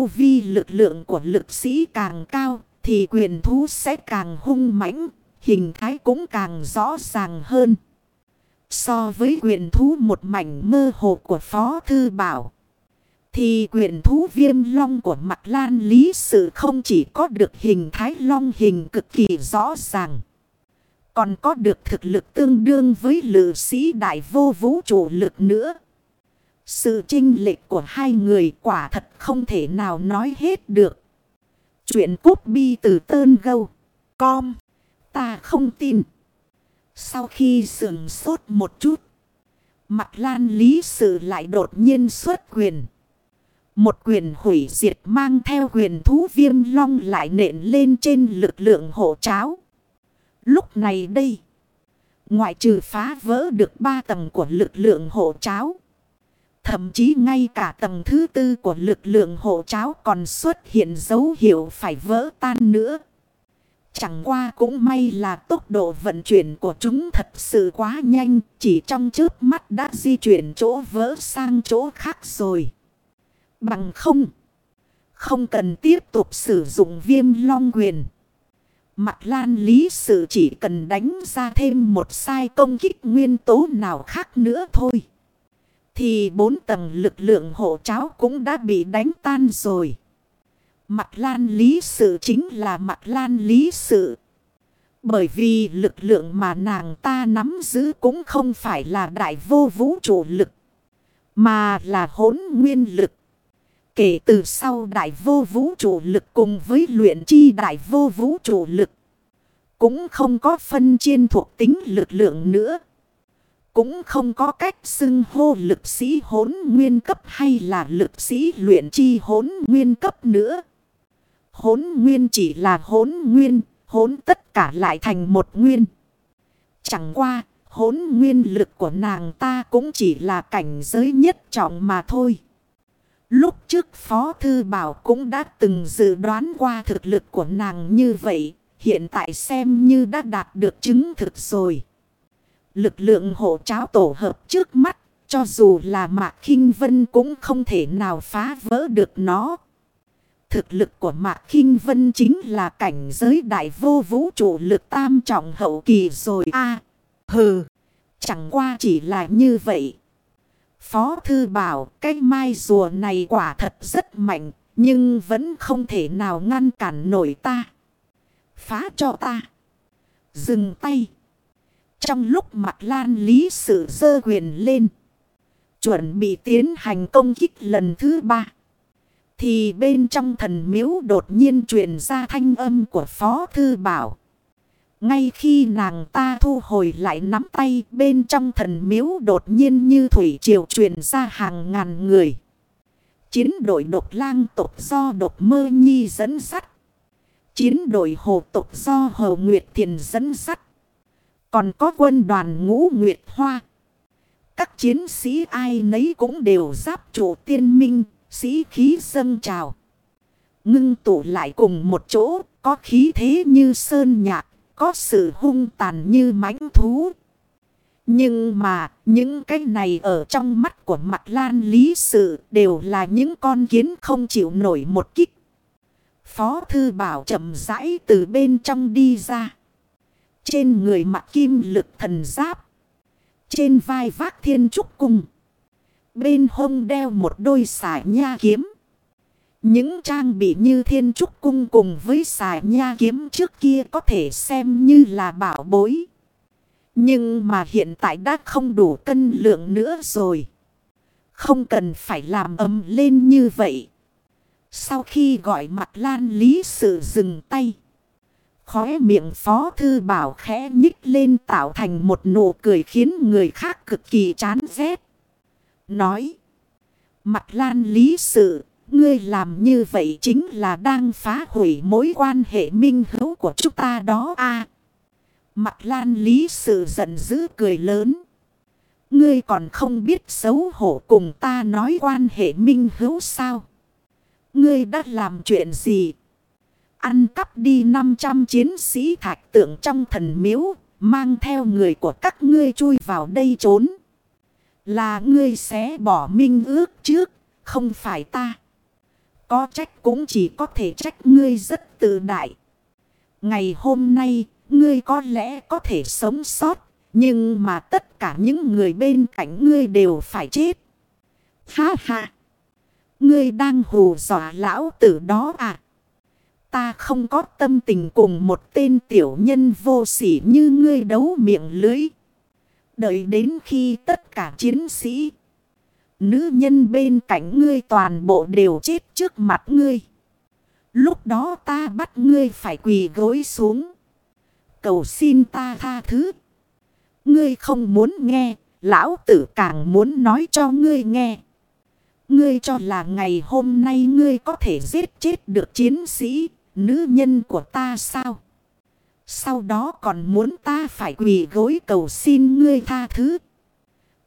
tu vi lực lượng của lực sĩ càng cao thì quyền thú sẽ càng hung mãnh, hình thái cũng càng rõ ràng hơn. So với quyền thú một mảnh mơ hồ của Phó Thư Bảo. Thì quyền thú viêm long của mặt lan lý sự không chỉ có được hình thái long hình cực kỳ rõ ràng. Còn có được thực lực tương đương với lự sĩ đại vô vũ trụ lực nữa. Sự trinh lệch của hai người quả thật không thể nào nói hết được. Chuyện cút bi từ tơn gâu. Com. Ta không tin. Sau khi sườn sốt một chút. Mặt lan lý sự lại đột nhiên xuất quyền. Một quyền hủy diệt mang theo quyền thú viêm long lại nện lên trên lực lượng hộ cháo. Lúc này đây. Ngoại trừ phá vỡ được ba tầng của lực lượng hộ cháo. Thậm chí ngay cả tầng thứ tư của lực lượng hộ cháo còn xuất hiện dấu hiệu phải vỡ tan nữa. Chẳng qua cũng may là tốc độ vận chuyển của chúng thật sự quá nhanh. Chỉ trong chớp mắt đã di chuyển chỗ vỡ sang chỗ khác rồi. Bằng không. Không cần tiếp tục sử dụng viêm long quyền. Mặt lan lý sự chỉ cần đánh ra thêm một sai công kích nguyên tố nào khác nữa thôi. Thì bốn tầng lực lượng hộ cháo cũng đã bị đánh tan rồi. Mặt lan lý sự chính là mặt lan lý sự. Bởi vì lực lượng mà nàng ta nắm giữ cũng không phải là đại vô vũ trụ lực. Mà là hỗn nguyên lực. Kể từ sau đại vô vũ trụ lực cùng với luyện chi đại vô vũ trụ lực. Cũng không có phân chiên thuộc tính lực lượng nữa. Cũng không có cách xưng hô lực sĩ hốn nguyên cấp hay là lực sĩ luyện chi hốn nguyên cấp nữa. Hốn nguyên chỉ là hốn nguyên, hốn tất cả lại thành một nguyên. Chẳng qua, hốn nguyên lực của nàng ta cũng chỉ là cảnh giới nhất trọng mà thôi. Lúc trước Phó Thư Bảo cũng đã từng dự đoán qua thực lực của nàng như vậy. Hiện tại xem như đã đạt được chứng thực rồi. Lực lượng hộ cháo tổ hợp trước mắt. Cho dù là Mạc khinh Vân cũng không thể nào phá vỡ được nó. Thực lực của Mạc khinh Vân chính là cảnh giới đại vô vũ trụ lực tam trọng hậu kỳ rồi a Hừ, chẳng qua chỉ là như vậy. Phó thư bảo cái mai rùa này quả thật rất mạnh, nhưng vẫn không thể nào ngăn cản nổi ta. Phá cho ta. Dừng tay. Trong lúc mặt lan lý sự dơ quyền lên. Chuẩn bị tiến hành công kích lần thứ ba. Thì bên trong thần miếu đột nhiên truyền ra thanh âm của Phó Thư Bảo. Ngay khi nàng ta thu hồi lại nắm tay, bên trong thần miếu đột nhiên như thủy triều truyền ra hàng ngàn người. Chiến đội độc lang tộc do độc mơ nhi dẫn sắt Chiến đội hồ tộc do hồ nguyệt thiền dẫn sắt còn có quân đoàn ngũ nguyệt hoa. Các chiến sĩ ai nấy cũng đều giáp chủ tiên minh, sĩ khí dâng trào. Ngưng tụ lại cùng một chỗ, có khí thế như sơn nhạc, có sự hung tàn như mãnh thú. Nhưng mà những cái này ở trong mắt của mặt lan lý sự đều là những con kiến không chịu nổi một kích. Phó thư bảo chậm rãi từ bên trong đi ra. Trên người mặt kim lực thần giáp. Trên vai vác thiên trúc cung. Bên hông đeo một đôi xài nha kiếm. Những trang bị như thiên trúc cung cùng với xài nha kiếm trước kia có thể xem như là bảo bối. Nhưng mà hiện tại đã không đủ cân lượng nữa rồi. Không cần phải làm ấm lên như vậy. Sau khi gọi mặt lan lý sự dừng tay. Khóe miệng phó thư bảo khẽ nhích lên tạo thành một nụ cười khiến người khác cực kỳ chán ghét. Nói. Mặt lan lý sự, Ngươi làm như vậy chính là đang phá hủy mối quan hệ minh hữu của chúng ta đó a Mặt lan lý sự giận dữ cười lớn. Ngươi còn không biết xấu hổ cùng ta nói quan hệ minh hữu sao? Ngươi đã làm chuyện gì? Ăn cắp đi 500 chiến sĩ thạch tượng trong thần miếu, mang theo người của các ngươi chui vào đây trốn. Là ngươi sẽ bỏ minh ước trước, không phải ta. Có trách cũng chỉ có thể trách ngươi rất tự đại. Ngày hôm nay, ngươi có lẽ có thể sống sót. Nhưng mà tất cả những người bên cạnh ngươi đều phải chết. Ha ha! Ngươi đang hù dọa lão tử đó à? Ta không có tâm tình cùng một tên tiểu nhân vô sỉ như ngươi đấu miệng lưới. Đợi đến khi tất cả chiến sĩ, nữ nhân bên cạnh ngươi toàn bộ đều chết trước mặt ngươi. Lúc đó ta bắt ngươi phải quỳ gối xuống. Cầu xin ta tha thứ. Ngươi không muốn nghe, lão tử càng muốn nói cho ngươi nghe. Ngươi cho là ngày hôm nay ngươi có thể giết chết được chiến sĩ, nữ nhân của ta sao? Sau đó còn muốn ta phải quỳ gối cầu xin ngươi tha thứ.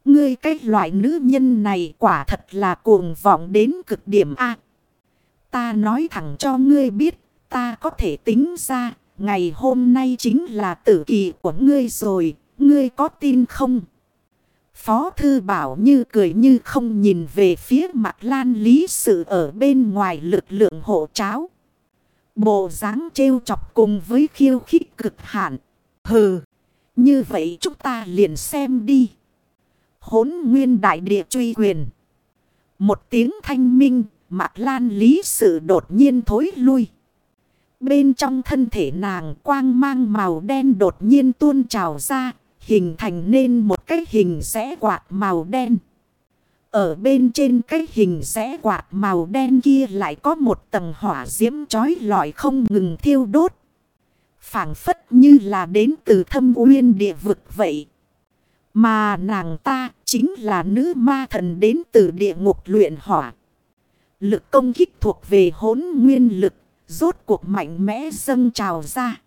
Ngươi cái loại nữ nhân này quả thật là cuồng vọng đến cực điểm A. ta nói thẳng cho ngươi biết, ta có thể tính ra, ngày hôm nay chính là tử kỳ của ngươi rồi, ngươi có tin không? Phó thư bảo như cười như không nhìn về phía mặt lan lý sự ở bên ngoài lực lượng hộ cháo. Bộ dáng trêu chọc cùng với khiêu khích cực hạn. Hừ, như vậy chúng ta liền xem đi. Hốn nguyên đại địa truy quyền. Một tiếng thanh minh, mặt lan lý sự đột nhiên thối lui. Bên trong thân thể nàng quang mang màu đen đột nhiên tuôn trào ra, hình thành nên một cái hình rẽ quạt màu đen. Ở bên trên cái hình rẽ quạt màu đen kia lại có một tầng hỏa diễm trói lọi không ngừng thiêu đốt. phảng phất như là đến từ thâm uyên địa vực vậy. Mà nàng ta chính là nữ ma thần đến từ địa ngục luyện hỏa. Lực công kích thuộc về hốn nguyên lực, rốt cuộc mạnh mẽ dâng trào ra.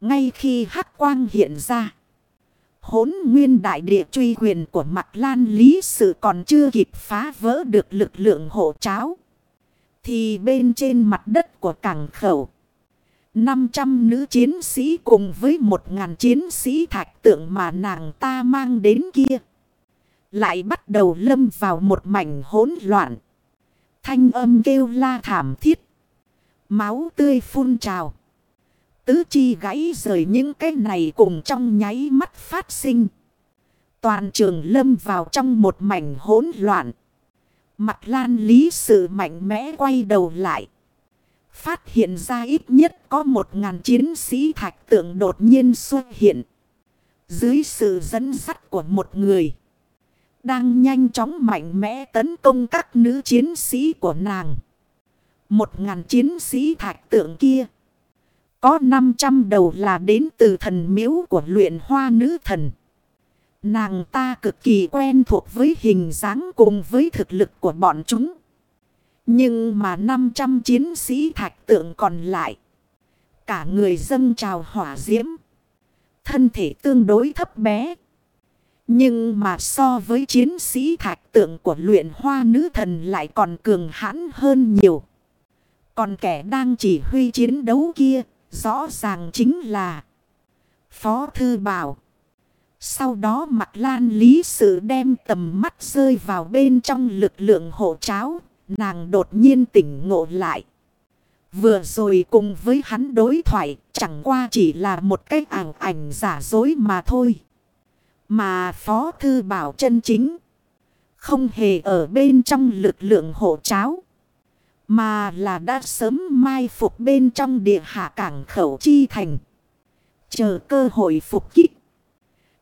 Ngay khi hắc quang hiện ra. Hốn nguyên đại địa truy quyền của mặt lan lý sự còn chưa kịp phá vỡ được lực lượng hộ cháo. Thì bên trên mặt đất của cảng khẩu. 500 nữ chiến sĩ cùng với 1.000 chiến sĩ thạch tượng mà nàng ta mang đến kia. Lại bắt đầu lâm vào một mảnh hỗn loạn. Thanh âm kêu la thảm thiết. Máu tươi phun trào. Tứ chi gãy rời những cái này cùng trong nháy mắt phát sinh. Toàn trường lâm vào trong một mảnh hỗn loạn. Mặt lan lý sự mạnh mẽ quay đầu lại. Phát hiện ra ít nhất có một ngàn chiến sĩ thạch tượng đột nhiên xuất hiện. Dưới sự dẫn dắt của một người. Đang nhanh chóng mạnh mẽ tấn công các nữ chiến sĩ của nàng. Một ngàn chiến sĩ thạch tượng kia. Có 500 đầu là đến từ thần miếu của luyện hoa nữ thần. Nàng ta cực kỳ quen thuộc với hình dáng cùng với thực lực của bọn chúng. Nhưng mà 500 chiến sĩ thạch tượng còn lại. Cả người dân trào hỏa diễm. Thân thể tương đối thấp bé. Nhưng mà so với chiến sĩ thạch tượng của luyện hoa nữ thần lại còn cường hãn hơn nhiều. Còn kẻ đang chỉ huy chiến đấu kia Rõ ràng chính là Phó Thư Bảo. Sau đó mặt lan lý sự đem tầm mắt rơi vào bên trong lực lượng hộ cháo. Nàng đột nhiên tỉnh ngộ lại. Vừa rồi cùng với hắn đối thoại, chẳng qua chỉ là một cái ảo ảnh giả dối mà thôi. Mà Phó Thư Bảo chân chính. Không hề ở bên trong lực lượng hộ cháo. Mà là đã sớm mai phục bên trong địa hạ cảng khẩu chi thành. Chờ cơ hội phục kích.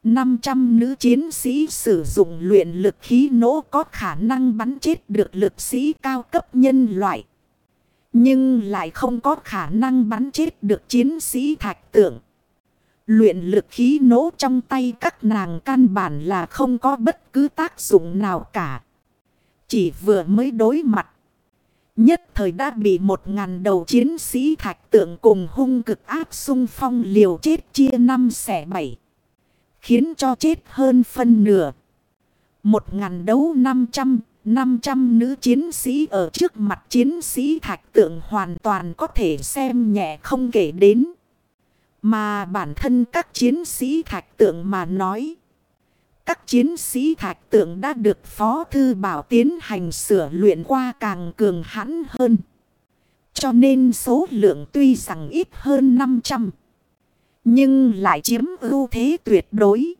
500 nữ chiến sĩ sử dụng luyện lực khí nổ có khả năng bắn chết được lực sĩ cao cấp nhân loại. Nhưng lại không có khả năng bắn chết được chiến sĩ thạch tượng. Luyện lực khí nổ trong tay các nàng căn bản là không có bất cứ tác dụng nào cả. Chỉ vừa mới đối mặt Nhất thời đã bị một ngàn đầu chiến sĩ thạch tượng cùng hung cực áp sung phong liều chết chia năm xẻ bảy. Khiến cho chết hơn phân nửa. Một ngàn đấu năm trăm, năm trăm nữ chiến sĩ ở trước mặt chiến sĩ thạch tượng hoàn toàn có thể xem nhẹ không kể đến. Mà bản thân các chiến sĩ thạch tượng mà nói. Các chiến sĩ thạch tượng đã được Phó Thư Bảo tiến hành sửa luyện qua càng cường hãn hơn. Cho nên số lượng tuy rằng ít hơn 500. Nhưng lại chiếm ưu thế tuyệt đối.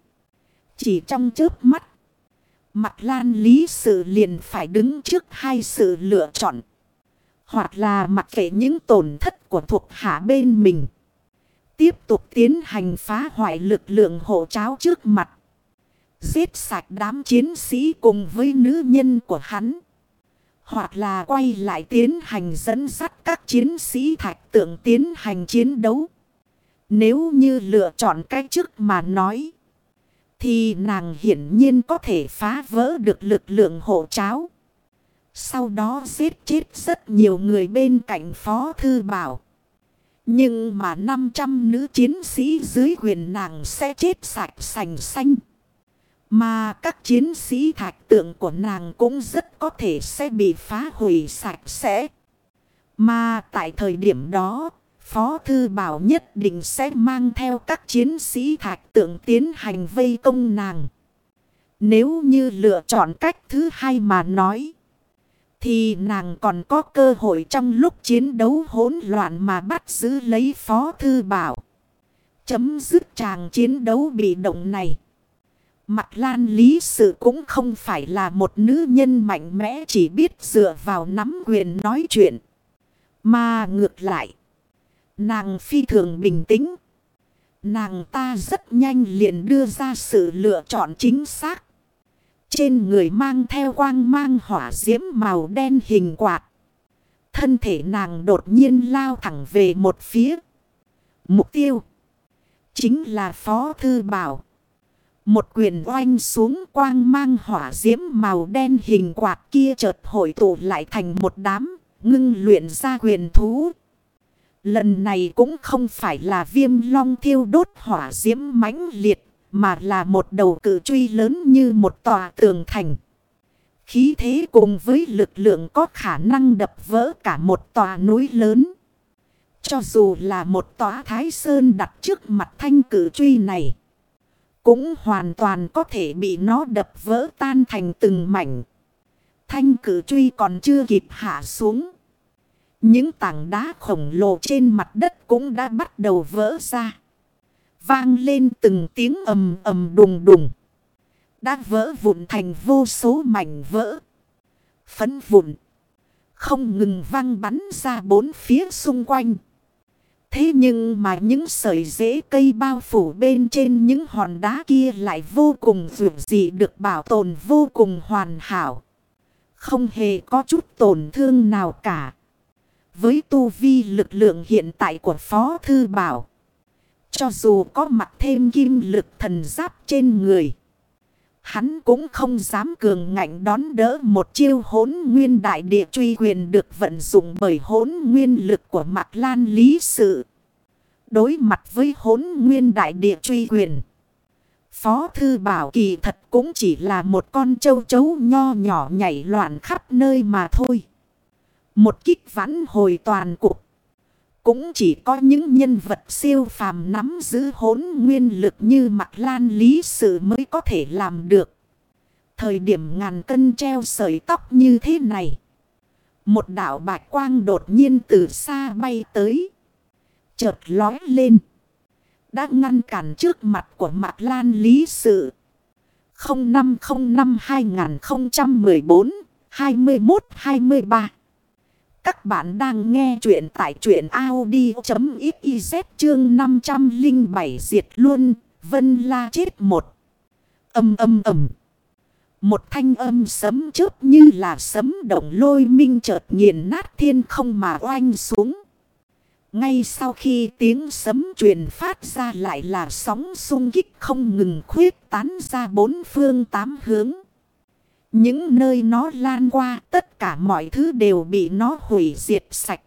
Chỉ trong chớp mắt. Mặt lan lý sự liền phải đứng trước hai sự lựa chọn. Hoặc là mặc kệ những tổn thất của thuộc hạ bên mình. Tiếp tục tiến hành phá hoại lực lượng hộ cháo trước mặt. Giết sạch đám chiến sĩ cùng với nữ nhân của hắn. Hoặc là quay lại tiến hành dẫn dắt các chiến sĩ thạch tượng tiến hành chiến đấu. Nếu như lựa chọn cách trước mà nói. Thì nàng hiển nhiên có thể phá vỡ được lực lượng hộ cháo. Sau đó giết chết rất nhiều người bên cạnh Phó Thư Bảo. Nhưng mà 500 nữ chiến sĩ dưới quyền nàng sẽ chết sạch sành xanh. Mà các chiến sĩ thạch tượng của nàng cũng rất có thể sẽ bị phá hủy sạch sẽ. Mà tại thời điểm đó, Phó Thư Bảo nhất định sẽ mang theo các chiến sĩ thạch tượng tiến hành vây công nàng. Nếu như lựa chọn cách thứ hai mà nói, thì nàng còn có cơ hội trong lúc chiến đấu hỗn loạn mà bắt giữ lấy Phó Thư Bảo. Chấm dứt chàng chiến đấu bị động này. Mặt lan lý sự cũng không phải là một nữ nhân mạnh mẽ, chỉ biết dựa vào nắm quyền nói chuyện. Mà ngược lại. Nàng phi thường bình tĩnh. Nàng ta rất nhanh liền đưa ra sự lựa chọn chính xác. Trên người mang theo quang mang hỏa diễm màu đen hình quạt. Thân thể nàng đột nhiên lao thẳng về một phía. Mục tiêu. Chính là Phó Thư Bảo. Một quyền oanh xuống quang mang hỏa diễm màu đen hình quạt kia chợt hội tụ lại thành một đám, ngưng luyện ra quyền thú. Lần này cũng không phải là viêm long thiêu đốt hỏa diễm mãnh liệt, mà là một đầu cử truy lớn như một tòa tường thành. Khí thế cùng với lực lượng có khả năng đập vỡ cả một tòa núi lớn. Cho dù là một tòa thái sơn đặt trước mặt thanh cử truy này. Cũng hoàn toàn có thể bị nó đập vỡ tan thành từng mảnh. Thanh cử truy còn chưa kịp hạ xuống. Những tảng đá khổng lồ trên mặt đất cũng đã bắt đầu vỡ ra. Vang lên từng tiếng ầm ầm đùng đùng. Đã vỡ vụn thành vô số mảnh vỡ. Phấn vụn. Không ngừng văng bắn ra bốn phía xung quanh. Thế nhưng mà những sợi rễ cây bao phủ bên trên những hòn đá kia lại vô cùng dù dị được bảo tồn vô cùng hoàn hảo. Không hề có chút tổn thương nào cả. Với tu vi lực lượng hiện tại của Phó Thư Bảo. Cho dù có mặc thêm kim lực thần giáp trên người. Hắn cũng không dám cường ngạnh đón đỡ một chiêu hốn nguyên đại địa truy quyền được vận dụng bởi hốn nguyên lực của Mạc Lan Lý Sự. Đối mặt với hốn nguyên đại địa truy quyền. Phó Thư Bảo kỳ thật cũng chỉ là một con châu chấu nho nhỏ nhảy loạn khắp nơi mà thôi. Một kích vãn hồi toàn cục. Cũng chỉ có những nhân vật siêu phàm nắm giữ hốn nguyên lực như mặt lan lý sự mới có thể làm được. Thời điểm ngàn cân treo sợi tóc như thế này. Một đảo bạch quang đột nhiên từ xa bay tới. Chợt lói lên. Đã ngăn cản trước mặt của mặt lan lý sự. 0505 2014 2123 các bạn đang nghe chuyện tại chuyện Audi.xyz chương 507 diệt luôn, vân la chết một. Âm âm ầm. Một thanh âm sấm chớp như là sấm động lôi minh chợt nghiền nát thiên không mà oanh xuống. Ngay sau khi tiếng sấm truyền phát ra lại là sóng sung kích không ngừng khuyết tán ra bốn phương tám hướng. Những nơi nó lan qua, tất cả mọi thứ đều bị nó hủy diệt sạch.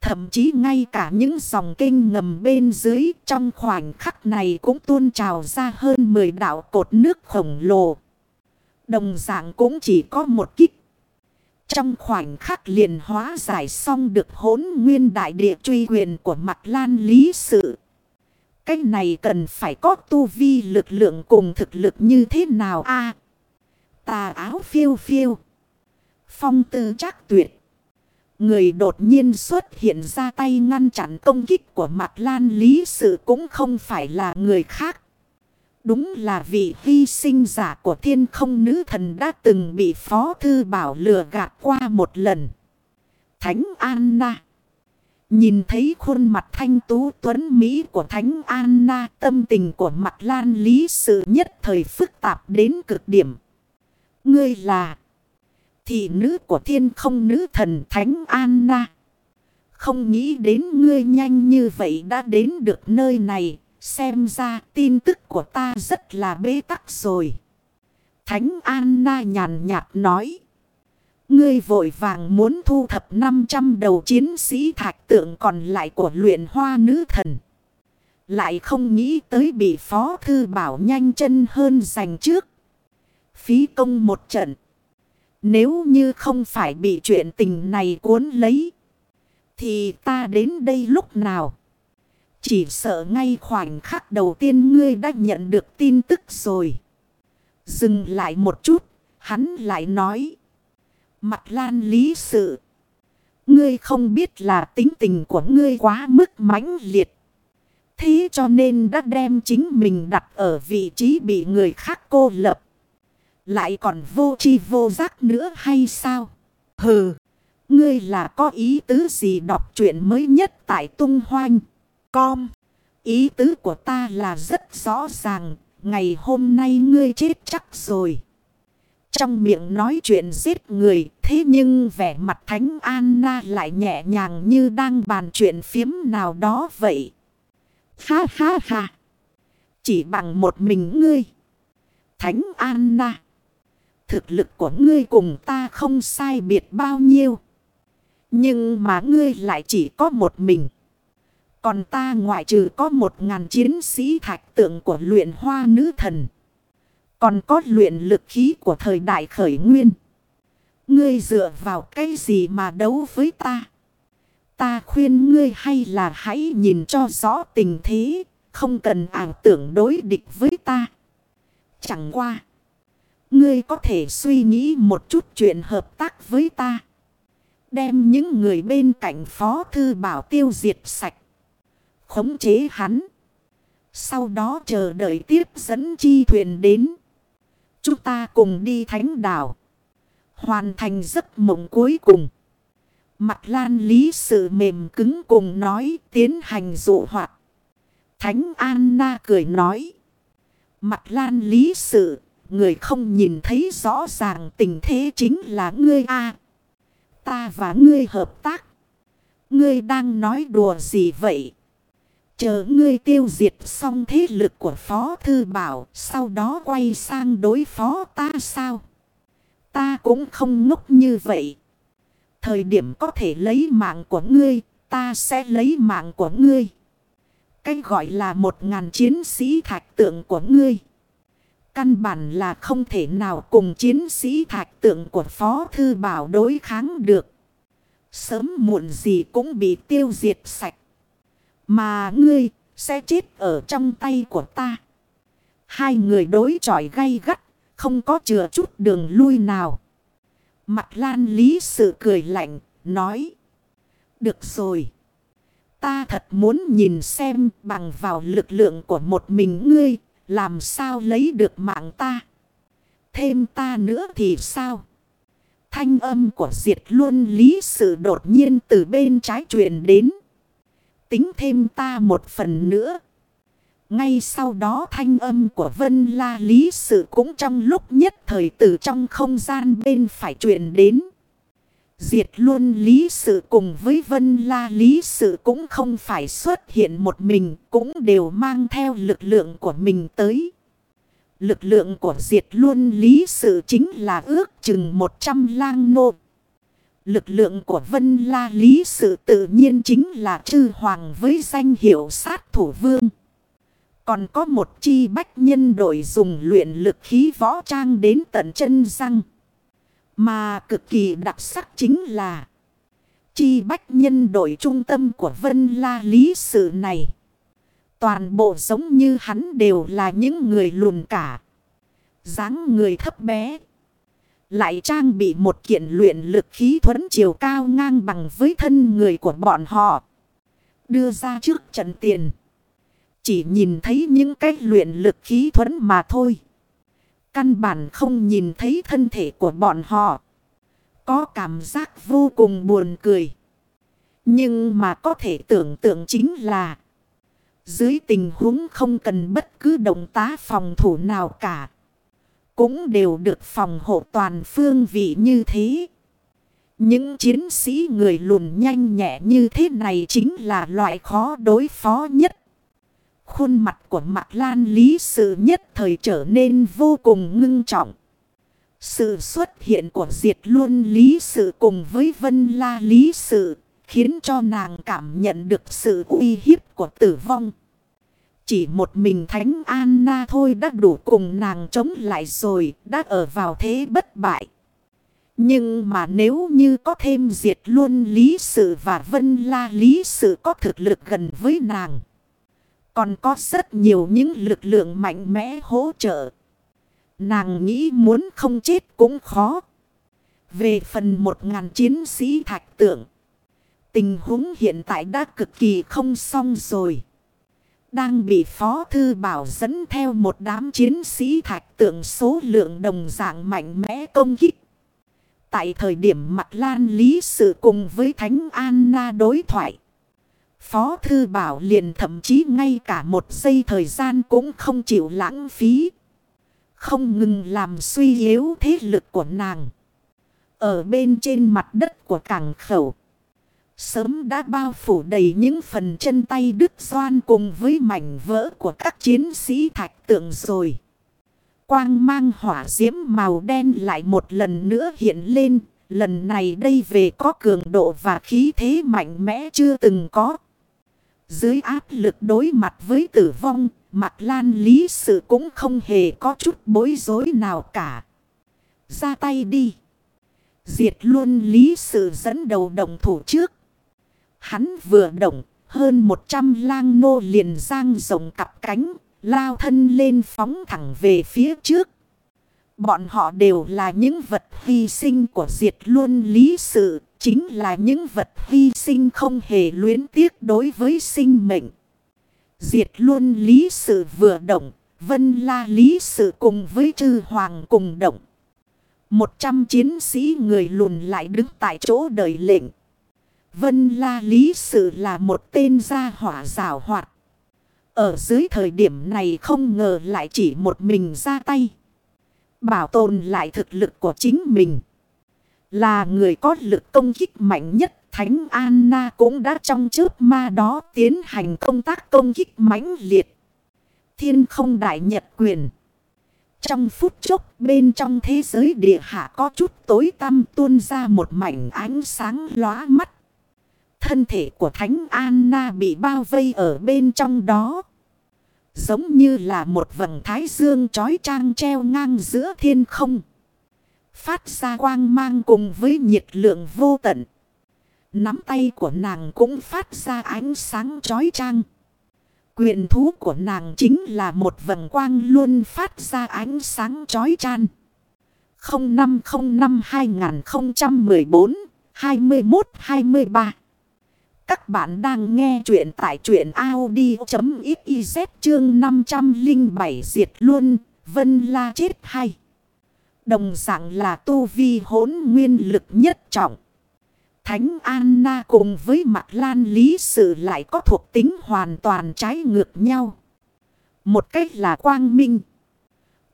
Thậm chí ngay cả những dòng kinh ngầm bên dưới, trong khoảnh khắc này cũng tuôn trào ra hơn 10 đạo cột nước khổng lồ. Đồng dạng cũng chỉ có một kích. Trong khoảnh khắc liền hóa giải xong được hốn nguyên đại địa truy quyền của mặt lan lý sự. cái này cần phải có tu vi lực lượng cùng thực lực như thế nào a Tà áo phiêu phiêu. Phong tư chắc tuyệt. Người đột nhiên xuất hiện ra tay ngăn chặn công kích của mặt lan lý sự cũng không phải là người khác. Đúng là vị hy sinh giả của thiên không nữ thần đã từng bị Phó Thư Bảo lừa gạt qua một lần. Thánh Anna Nhìn thấy khuôn mặt thanh tú tuấn Mỹ của Thánh Anna, tâm tình của mặt lan lý sự nhất thời phức tạp đến cực điểm. Ngươi là thị nữ của thiên không nữ thần Thánh Anna. Không nghĩ đến ngươi nhanh như vậy đã đến được nơi này. Xem ra tin tức của ta rất là bế tắc rồi. Thánh Anna nhàn nhạt nói. Ngươi vội vàng muốn thu thập 500 đầu chiến sĩ thạch tượng còn lại của luyện hoa nữ thần. Lại không nghĩ tới bị phó thư bảo nhanh chân hơn giành trước. Phí công một trận. Nếu như không phải bị chuyện tình này cuốn lấy. Thì ta đến đây lúc nào? Chỉ sợ ngay khoảnh khắc đầu tiên ngươi đã nhận được tin tức rồi. Dừng lại một chút, hắn lại nói. Mặt lan lý sự. Ngươi không biết là tính tình của ngươi quá mức mãnh liệt. Thế cho nên đã đem chính mình đặt ở vị trí bị người khác cô lập. Lại còn vô chi vô giác nữa hay sao? Hừ, ngươi là có ý tứ gì đọc truyện mới nhất tại tung hoanh. Com, ý tứ của ta là rất rõ ràng, ngày hôm nay ngươi chết chắc rồi. Trong miệng nói chuyện giết người, thế nhưng vẻ mặt Thánh Anna lại nhẹ nhàng như đang bàn chuyện phiếm nào đó vậy. Ha ha ha! Chỉ bằng một mình ngươi. Thánh Anna! Thực lực của ngươi cùng ta không sai biệt bao nhiêu. Nhưng mà ngươi lại chỉ có một mình. Còn ta ngoại trừ có một ngàn chiến sĩ thạch tượng của luyện hoa nữ thần. Còn có luyện lực khí của thời đại khởi nguyên. Ngươi dựa vào cái gì mà đấu với ta? Ta khuyên ngươi hay là hãy nhìn cho rõ tình thế. Không cần ảo tưởng đối địch với ta. Chẳng qua. Ngươi có thể suy nghĩ một chút chuyện hợp tác với ta. Đem những người bên cạnh Phó Thư Bảo tiêu diệt sạch. Khống chế hắn. Sau đó chờ đợi tiếp dẫn chi thuyền đến. Chúng ta cùng đi thánh đảo. Hoàn thành giấc mộng cuối cùng. Mặt lan lý sự mềm cứng cùng nói tiến hành dụ hoạt. Thánh Anna cười nói. Mặt lan lý sự người không nhìn thấy rõ ràng tình thế chính là ngươi a Ta và ngươi hợp tác. Ngươi đang nói đùa gì vậy? Chờ ngươi tiêu diệt xong thế lực của Phó Thư Bảo, sau đó quay sang đối phó ta sao? Ta cũng không ngốc như vậy. Thời điểm có thể lấy mạng của ngươi, ta sẽ lấy mạng của ngươi. cách gọi là một ngàn chiến sĩ thạch tượng của ngươi. Căn bản là không thể nào cùng chiến sĩ thạch tượng của Phó Thư Bảo đối kháng được. Sớm muộn gì cũng bị tiêu diệt sạch. Mà ngươi sẽ chết ở trong tay của ta. Hai người đối chọi gay gắt, không có chừa chút đường lui nào. Mặt lan lý sự cười lạnh, nói. Được rồi. Ta thật muốn nhìn xem bằng vào lực lượng của một mình ngươi, làm sao lấy được mạng ta? Thêm ta nữa thì sao? Thanh âm của diệt luôn lý sự đột nhiên từ bên trái truyền đến. Tính thêm ta một phần nữa. Ngay sau đó thanh âm của Vân La Lý Sự cũng trong lúc nhất thời từ trong không gian bên phải truyền đến. Diệt luôn lý sự cùng với vân la lý sự cũng không phải xuất hiện một mình, cũng đều mang theo lực lượng của mình tới. Lực lượng của diệt luôn lý sự chính là ước chừng 100 lang nô. Lực lượng của vân la lý sự tự nhiên chính là chư hoàng với danh hiệu sát thủ vương. Còn có một chi bách nhân đội dùng luyện lực khí võ trang đến tận chân răng. Mà cực kỳ đặc sắc chính là, Chi bách nhân đội trung tâm của Vân La Lý Sự này Toàn bộ giống như hắn đều là những người lùn cả. dáng người thấp bé. Lại trang bị một kiện luyện lực khí thuẫn chiều cao ngang bằng với thân người của bọn họ. Đưa ra trước trận tiền. Chỉ nhìn thấy những cái luyện lực khí thuẫn mà thôi. Căn bản không nhìn thấy thân thể của bọn họ. Có cảm giác vô cùng buồn cười. Nhưng mà có thể tưởng tượng chính là. Dưới tình huống không cần bất cứ động tá phòng thủ nào cả. Cũng đều được phòng hộ toàn phương vị như thế. Những chiến sĩ người lùn nhanh nhẹ như thế này chính là loại khó đối phó nhất. Khuôn mặt của Mạc Lan lý sự nhất thời trở nên vô cùng ngưng trọng. Sự xuất hiện của diệt luôn lý sự cùng với vân la lý sự khiến cho nàng cảm nhận được sự uy hiếp của tử vong. Chỉ một mình Thánh Anna thôi đã đủ cùng nàng chống lại rồi, đã ở vào thế bất bại. Nhưng mà nếu như có thêm diệt luôn lý sự và vân la lý sự có thực lực gần với nàng. Còn có rất nhiều những lực lượng mạnh mẽ hỗ trợ. Nàng nghĩ muốn không chết cũng khó. Về phần một ngàn chiến sĩ thạch tượng. Tình huống hiện tại đã cực kỳ không xong rồi. Đang bị Phó Thư Bảo dẫn theo một đám chiến sĩ thạch tượng số lượng đồng dạng mạnh mẽ công kích. Tại thời điểm mặt lan lý sự cùng với Thánh Anna đối thoại. Phó Thư Bảo liền thậm chí ngay cả một giây thời gian cũng không chịu lãng phí. Không ngừng làm suy yếu thế lực của nàng. Ở bên trên mặt đất của cảng khẩu. Sớm đã bao phủ đầy những phần chân tay đứt doan cùng với mảnh vỡ của các chiến sĩ thạch tượng rồi. Quang mang hỏa diễm màu đen lại một lần nữa hiện lên. Lần này đây về có cường độ và khí thế mạnh mẽ chưa từng có. Dưới áp lực đối mặt với tử vong, mặt lan lý sự cũng không hề có chút bối rối nào cả. Ra tay đi. Diệt luôn lý sự dẫn đầu đồng thủ trước. Hắn vừa động, hơn 100 lang nô liền giang rộng cặp cánh, lao thân lên phóng thẳng về phía trước. Bọn họ đều là những vật hy sinh của diệt luôn lý sự, chính là những vật hy sinh không hề luyến tiếc đối với sinh mệnh. Diệt luôn lý sự vừa động, vân la lý sự cùng với chư hoàng cùng động. Một trăm chiến sĩ người lùn lại đứng tại chỗ đợi lệnh. Vân La Lý Sự là một tên gia hỏa rào hoạt. Ở dưới thời điểm này không ngờ lại chỉ một mình ra tay. Bảo tồn lại thực lực của chính mình. Là người có lực công kích mạnh nhất. Thánh Anna cũng đã trong trước ma đó tiến hành công tác công kích mãnh liệt. Thiên không đại nhật quyền. Trong phút chốc, bên trong thế giới địa hạ có chút tối tăm tuôn ra một mảnh ánh sáng lóa mắt. Thân thể của Thánh Anna bị bao vây ở bên trong đó. Giống như là một vầng thái dương trói trang treo ngang giữa thiên không. Phát ra quang mang cùng với nhiệt lượng vô tận. Nắm tay của nàng cũng phát ra ánh sáng trói trang. Quyền thú của nàng chính là một vầng quang luôn phát ra ánh sáng trói chan. 0505 2014 21 23 các bạn đang nghe chuyện tại chuyện Audi.xyz chương 507 diệt luôn, Vân La chết hay. Đồng dạng là tu vi hỗn nguyên lực nhất trọng. Thánh Anna cùng với mặt lan lý sự lại có thuộc tính hoàn toàn trái ngược nhau. Một cách là quang minh.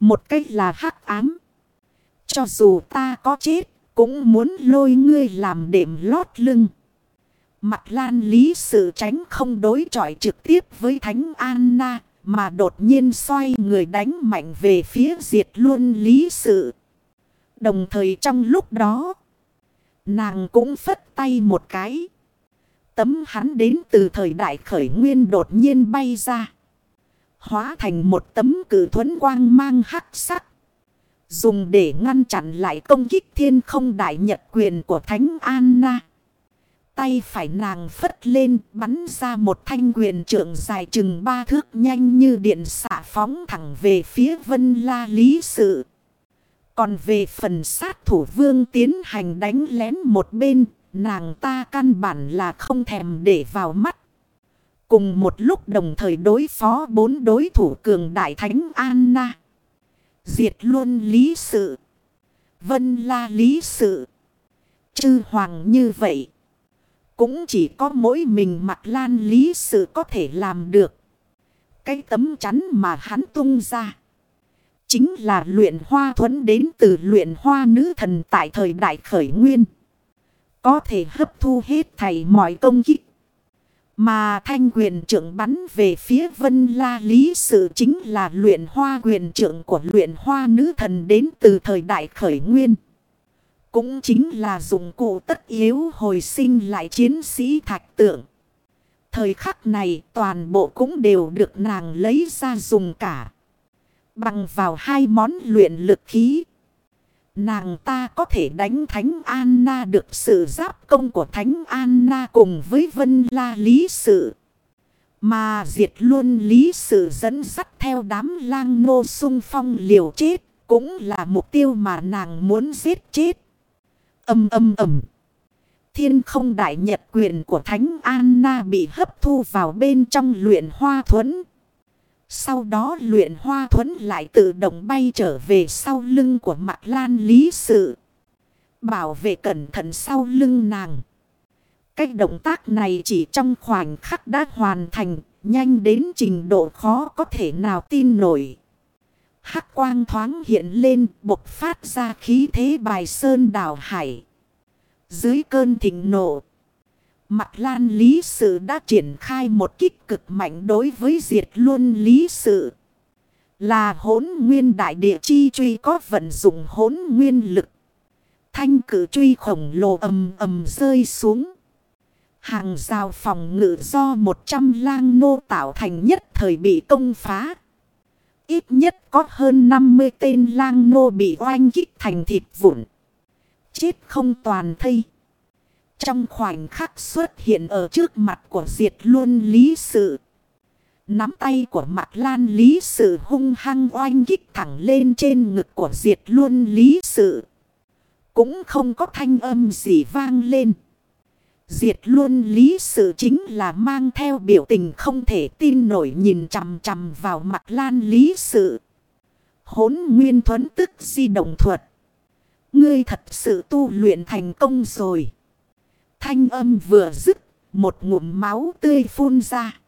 Một cách là hắc ám. Cho dù ta có chết, cũng muốn lôi ngươi làm đệm lót lưng. Mặt lan lý sự tránh không đối chọi trực tiếp với Thánh Anna. Mà đột nhiên xoay người đánh mạnh về phía diệt luôn lý sự. Đồng thời trong lúc đó. Nàng cũng phất tay một cái. Tấm hắn đến từ thời đại khởi nguyên đột nhiên bay ra. Hóa thành một tấm cử thuẫn quang mang hắc sắc. Dùng để ngăn chặn lại công kích thiên không đại nhật quyền của Thánh Anna. Tay phải nàng phất lên bắn ra một thanh quyền trượng dài chừng ba thước nhanh như điện xả phóng thẳng về phía vân la lý sự. Còn về phần sát thủ vương tiến hành đánh lén một bên, nàng ta căn bản là không thèm để vào mắt. Cùng một lúc đồng thời đối phó bốn đối thủ cường đại thánh Anna. Diệt luôn lý sự. Vân la lý sự. Chư hoàng như vậy. Cũng chỉ có mỗi mình mặt lan lý sự có thể làm được. Cái tấm chắn mà hắn tung ra. Chính là luyện hoa thuẫn đến từ luyện hoa nữ thần tại thời đại khởi nguyên. Có thể hấp thu hết thảy mọi công kích. Mà thanh quyền trưởng bắn về phía vân la lý sự chính là luyện hoa quyền trưởng của luyện hoa nữ thần đến từ thời đại khởi nguyên. Cũng chính là dụng cụ tất yếu hồi sinh lại chiến sĩ thạch tượng. Thời khắc này, toàn bộ cũng đều được nàng lấy ra dùng cả. Bằng vào hai món luyện lực khí. Nàng ta có thể đánh Thánh Anna được sự giáp công của Thánh Anna cùng với Vân La Lý Sự. Mà diệt luôn Lý Sự dẫn dắt theo đám lang nô sung phong liều chết. Cũng là mục tiêu mà nàng muốn giết chết. Âm âm ầm. Thiên không đại nhật quyền của Thánh Anna bị hấp thu vào bên trong luyện hoa thuẫn. Sau đó luyện hoa thuẫn lại tự động bay trở về sau lưng của Mạc lan lý sự. Bảo vệ cẩn thận sau lưng nàng. Cách động tác này chỉ trong khoảnh khắc đã hoàn thành, nhanh đến trình độ khó có thể nào tin nổi. Hắc quang thoáng hiện lên, bộc phát ra khí thế bài sơn đảo hải. Dưới cơn thịnh nộ, Mặt lan lý sự đã triển khai một kích cực mạnh đối với diệt luôn lý sự. Là hốn nguyên đại địa chi truy có vận dụng hốn nguyên lực. Thanh cử truy khổng lồ ầm ầm rơi xuống. Hàng rào phòng ngự do 100 lang nô tạo thành nhất thời bị công phá. Ít nhất có hơn 50 tên lang nô bị oanh kích thành thịt vụn. Chết không toàn thây. Trong khoảnh khắc xuất hiện ở trước mặt của diệt luôn lý sự. Nắm tay của mặt lan lý sự hung hăng oanh kích thẳng lên trên ngực của diệt luôn lý sự. Cũng không có thanh âm gì vang lên. Diệt luôn lý sự chính là mang theo biểu tình không thể tin nổi nhìn chằm chằm vào mặt lan lý sự. Hốn nguyên thuẫn tức di động thuật. Ngươi thật sự tu luyện thành công rồi. Thanh âm vừa dứt, một ngụm máu tươi phun ra.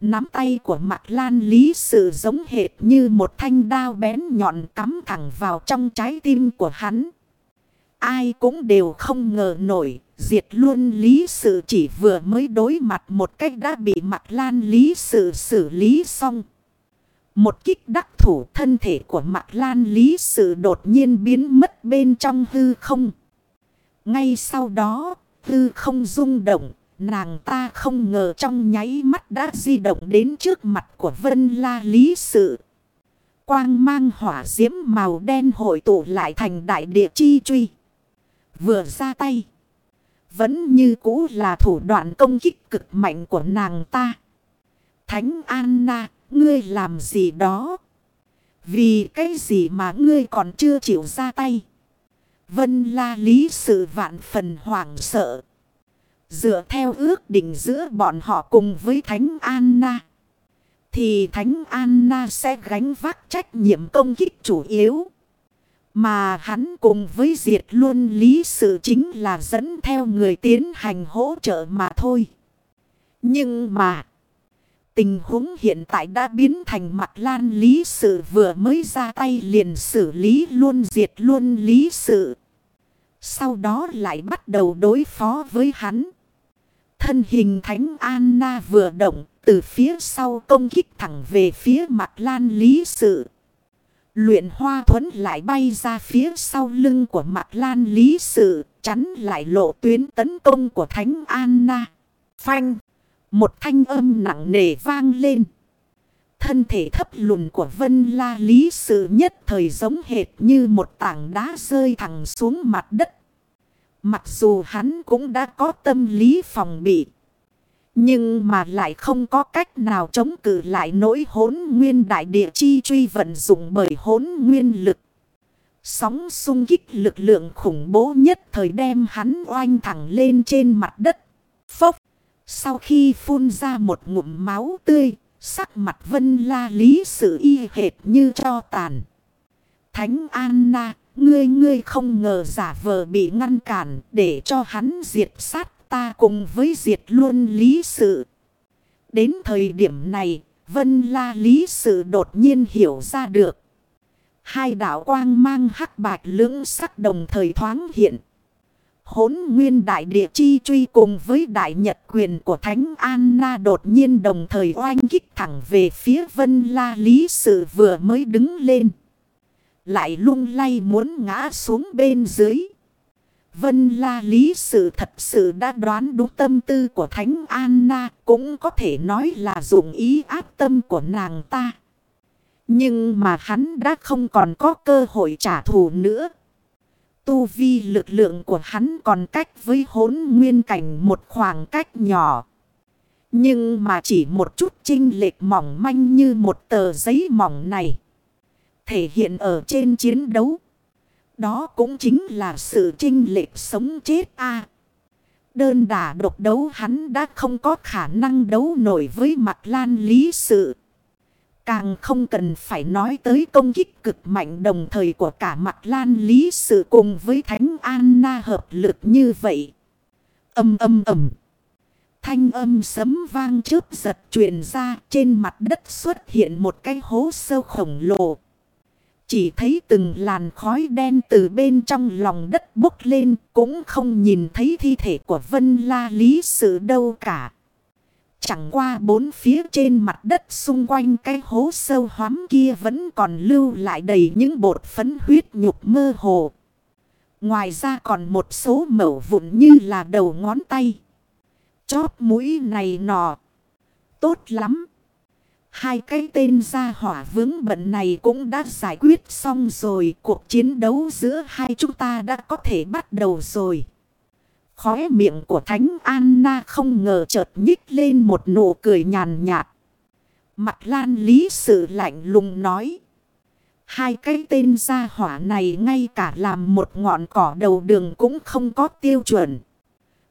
Nắm tay của mặt lan lý sự giống hệt như một thanh đao bén nhọn cắm thẳng vào trong trái tim của hắn. Ai cũng đều không ngờ nổi, diệt luôn lý sự chỉ vừa mới đối mặt một cách đã bị mặt lan lý sự xử lý xong. Một kích đắc thủ thân thể của mặt lan lý sự đột nhiên biến mất bên trong hư không. Ngay sau đó, hư không rung động. Nàng ta không ngờ trong nháy mắt đã di động đến trước mặt của Vân La Lý Sự. Quang mang hỏa diễm màu đen hội tụ lại thành đại địa chi truy. Vừa ra tay. Vẫn như cũ là thủ đoạn công kích cực mạnh của nàng ta. Thánh Anna, ngươi làm gì đó? Vì cái gì mà ngươi còn chưa chịu ra tay? Vân la lý sự vạn phần hoảng sợ. Dựa theo ước định giữa bọn họ cùng với Thánh Anna. Thì Thánh Anna sẽ gánh vác trách nhiệm công kích chủ yếu. Mà hắn cùng với diệt luôn lý sự chính là dẫn theo người tiến hành hỗ trợ mà thôi. Nhưng mà. Tình huống hiện tại đã biến thành mặt lan lý sự vừa mới ra tay liền xử lý luôn diệt luôn lý sự. Sau đó lại bắt đầu đối phó với hắn. Thân hình Thánh Anna vừa động, từ phía sau công kích thẳng về phía mặt lan lý sự. Luyện hoa thuẫn lại bay ra phía sau lưng của mặt lan lý sự, chắn lại lộ tuyến tấn công của Thánh Anna. Phanh! Một thanh âm nặng nề vang lên. Thân thể thấp lùn của Vân La Lý Sự nhất thời giống hệt như một tảng đá rơi thẳng xuống mặt đất. Mặc dù hắn cũng đã có tâm lý phòng bị. Nhưng mà lại không có cách nào chống cự lại nỗi hốn nguyên đại địa chi truy vận dụng bởi hốn nguyên lực. Sóng sung kích lực lượng khủng bố nhất thời đem hắn oanh thẳng lên trên mặt đất. Phốc! Sau khi phun ra một ngụm máu tươi, sắc mặt vân la lý sự y hệt như cho tàn. Thánh Anna, ngươi ngươi không ngờ giả vờ bị ngăn cản để cho hắn diệt sát ta cùng với diệt luôn lý sự. Đến thời điểm này, vân la lý sự đột nhiên hiểu ra được. Hai đạo quang mang hắc bạch lưỡng sắc đồng thời thoáng hiện. Hốn nguyên đại địa chi truy cùng với đại nhật quyền của Thánh Anna đột nhiên đồng thời oanh kích thẳng về phía vân la lý sự vừa mới đứng lên. Lại lung lay muốn ngã xuống bên dưới. Vân la lý sự thật sự đã đoán đúng tâm tư của Thánh Anna, cũng có thể nói là dụng ý áp tâm của nàng ta. Nhưng mà hắn đã không còn có cơ hội trả thù nữa. Tu vi lực lượng của hắn còn cách với hốn nguyên cảnh một khoảng cách nhỏ. Nhưng mà chỉ một chút trinh lệch mỏng manh như một tờ giấy mỏng này. Thể hiện ở trên chiến đấu. Đó cũng chính là sự trinh lệch sống chết a Đơn đả độc đấu hắn đã không có khả năng đấu nổi với mặt lan lý sự. Càng không cần phải nói tới công kích cực mạnh đồng thời của cả mặt lan lý sự cùng với Thánh Anna hợp lực như vậy. Âm âm ầm. Thanh âm sấm vang chớp giật truyền ra, trên mặt đất xuất hiện một cái hố sâu khổng lồ. Chỉ thấy từng làn khói đen từ bên trong lòng đất bốc lên, cũng không nhìn thấy thi thể của Vân La Lý Sự đâu cả. Chẳng qua bốn phía trên mặt đất xung quanh cái hố sâu hoắm kia vẫn còn lưu lại đầy những bột phấn huyết nhục mơ hồ. Ngoài ra còn một số mẩu vụn như là đầu ngón tay. Chóp mũi này nọ. Tốt lắm. Hai cái tên gia hỏa vướng bận này cũng đã giải quyết xong rồi. Cuộc chiến đấu giữa hai chúng ta đã có thể bắt đầu rồi. Khóe miệng của Thánh Anna không ngờ chợt nhích lên một nụ cười nhàn nhạt. Mặt lan lý sự lạnh lùng nói. Hai cái tên gia hỏa này ngay cả làm một ngọn cỏ đầu đường cũng không có tiêu chuẩn.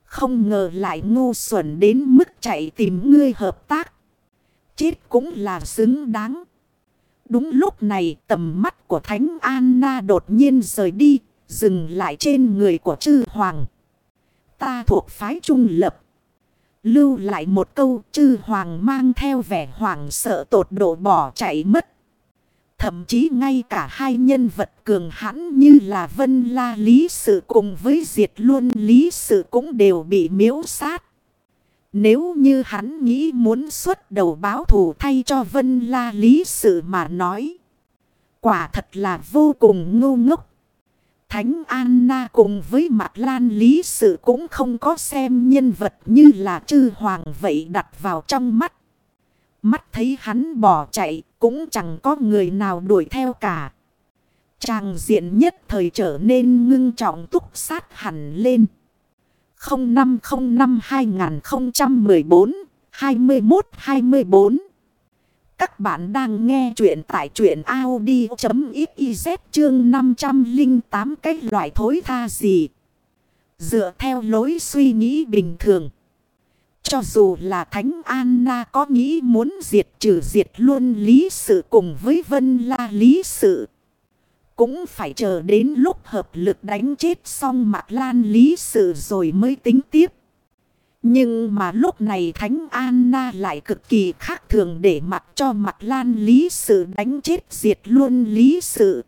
Không ngờ lại ngu xuẩn đến mức chạy tìm ngươi hợp tác. Chết cũng là xứng đáng. Đúng lúc này tầm mắt của Thánh Anna đột nhiên rời đi, dừng lại trên người của chư hoàng. Ta thuộc phái trung lập. Lưu lại một câu chư hoàng mang theo vẻ hoàng sợ tột độ bỏ chạy mất. Thậm chí ngay cả hai nhân vật cường hãn như là Vân La Lý Sự cùng với Diệt Luân Lý Sự cũng đều bị miếu sát. Nếu như hắn nghĩ muốn xuất đầu báo thù thay cho Vân La Lý Sự mà nói. Quả thật là vô cùng ngu ngốc. Thánh Anna cùng với mặt lan lý sự cũng không có xem nhân vật như là chư hoàng vậy đặt vào trong mắt. Mắt thấy hắn bỏ chạy cũng chẳng có người nào đuổi theo cả. Tràng diện nhất thời trở nên ngưng trọng túc sát hẳn lên. 0505 2014 2124 các bạn đang nghe chuyện tại chuyện Audi.xyz chương 508 cái loại thối tha gì. Dựa theo lối suy nghĩ bình thường. Cho dù là Thánh Anna có nghĩ muốn diệt trừ diệt luôn lý sự cùng với Vân La lý sự. Cũng phải chờ đến lúc hợp lực đánh chết xong mặt lan lý sự rồi mới tính tiếp. Nhưng mà lúc này Thánh Anna lại cực kỳ khác thường để mặc cho mặt lan lý sự đánh chết diệt luôn lý sự.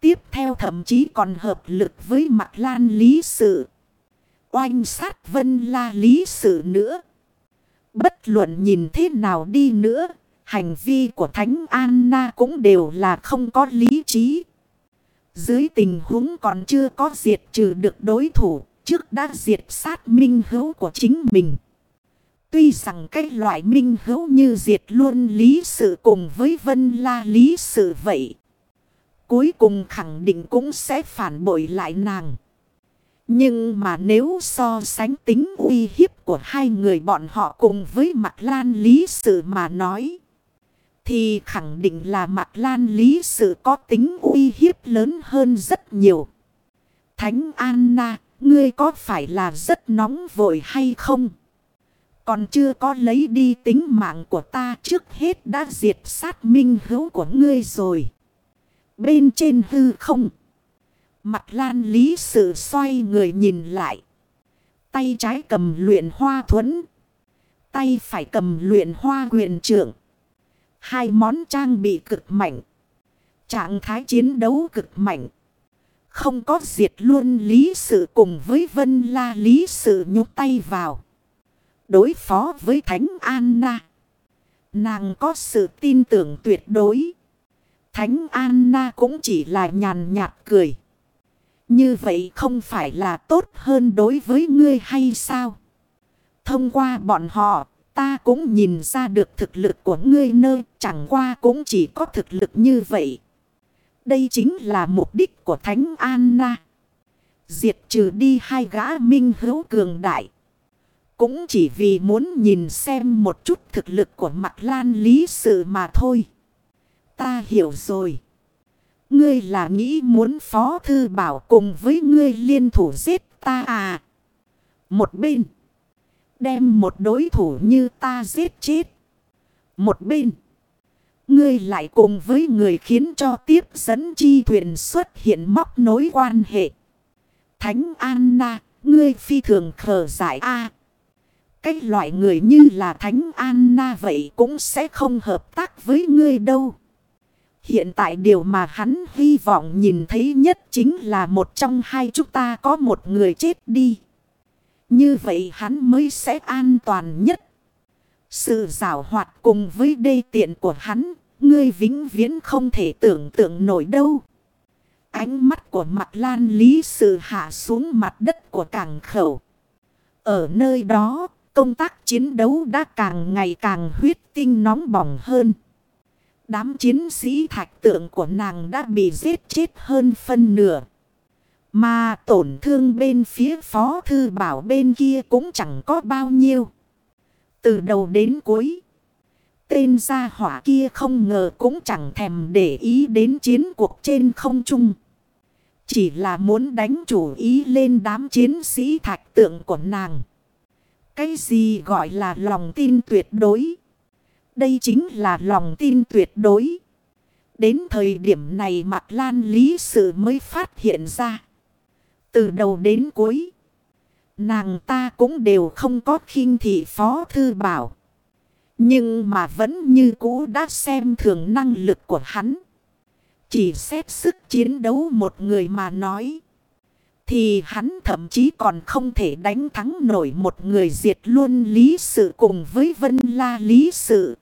Tiếp theo thậm chí còn hợp lực với mặt lan lý sự. Oanh sát vân la lý sự nữa. Bất luận nhìn thế nào đi nữa, hành vi của Thánh Anna cũng đều là không có lý trí. Dưới tình huống còn chưa có diệt trừ được đối thủ, trước đã diệt sát minh hữu của chính mình. Tuy rằng cái loại minh hữu như diệt luôn lý sự cùng với vân la lý sự vậy. Cuối cùng khẳng định cũng sẽ phản bội lại nàng. Nhưng mà nếu so sánh tính uy hiếp của hai người bọn họ cùng với mặt lan lý sự mà nói. Thì khẳng định là mặt lan lý sự có tính uy hiếp lớn hơn rất nhiều. Thánh Anna, ngươi có phải là rất nóng vội hay không? Còn chưa có lấy đi tính mạng của ta trước hết đã diệt sát minh hữu của ngươi rồi. Bên trên hư không. Mặt lan lý sự xoay người nhìn lại. Tay trái cầm luyện hoa thuẫn. Tay phải cầm luyện hoa quyền trưởng. Hai món trang bị cực mạnh. Trạng thái chiến đấu cực mạnh. Không có diệt luôn lý sự cùng với vân la lý sự nhúc tay vào. Đối phó với Thánh Anna. Nàng có sự tin tưởng tuyệt đối. Thánh Anna cũng chỉ là nhàn nhạt cười. Như vậy không phải là tốt hơn đối với ngươi hay sao? Thông qua bọn họ, ta cũng nhìn ra được thực lực của ngươi nơi, chẳng qua cũng chỉ có thực lực như vậy. Đây chính là mục đích của Thánh Anna. Diệt trừ đi hai gã minh hữu cường đại. Cũng chỉ vì muốn nhìn xem một chút thực lực của mặt lan lý sự mà thôi. Ta hiểu rồi. Ngươi là nghĩ muốn phó thư bảo cùng với ngươi liên thủ giết ta à. Một bên. Đem một đối thủ như ta giết chết. Một bên. Ngươi lại cùng với người khiến cho tiếp dẫn chi thuyền xuất hiện móc nối quan hệ. Thánh Anna, ngươi phi thường khờ giải A. Cái loại người như là Thánh Anna vậy cũng sẽ không hợp tác với ngươi đâu. Hiện tại điều mà hắn hy vọng nhìn thấy nhất chính là một trong hai chúng ta có một người chết đi. Như vậy hắn mới sẽ an toàn nhất. Sự rào hoạt cùng với đê tiện của hắn, ngươi vĩnh viễn không thể tưởng tượng nổi đâu. Ánh mắt của mặt lan lý sự hạ xuống mặt đất của cảng khẩu. Ở nơi đó, công tác chiến đấu đã càng ngày càng huyết tinh nóng bỏng hơn. Đám chiến sĩ thạch tượng của nàng đã bị giết chết hơn phân nửa. Mà tổn thương bên phía phó thư bảo bên kia cũng chẳng có bao nhiêu. Từ đầu đến cuối. Tên gia hỏa kia không ngờ cũng chẳng thèm để ý đến chiến cuộc trên không trung. Chỉ là muốn đánh chủ ý lên đám chiến sĩ thạch tượng của nàng. Cái gì gọi là lòng tin tuyệt đối? Đây chính là lòng tin tuyệt đối. Đến thời điểm này Mạc Lan lý sự mới phát hiện ra. Từ đầu đến cuối. Nàng ta cũng đều không có khinh thị phó thư bảo. Nhưng mà vẫn như cũ đã xem thường năng lực của hắn. Chỉ xét sức chiến đấu một người mà nói. Thì hắn thậm chí còn không thể đánh thắng nổi một người diệt luôn lý sự cùng với vân la lý sự.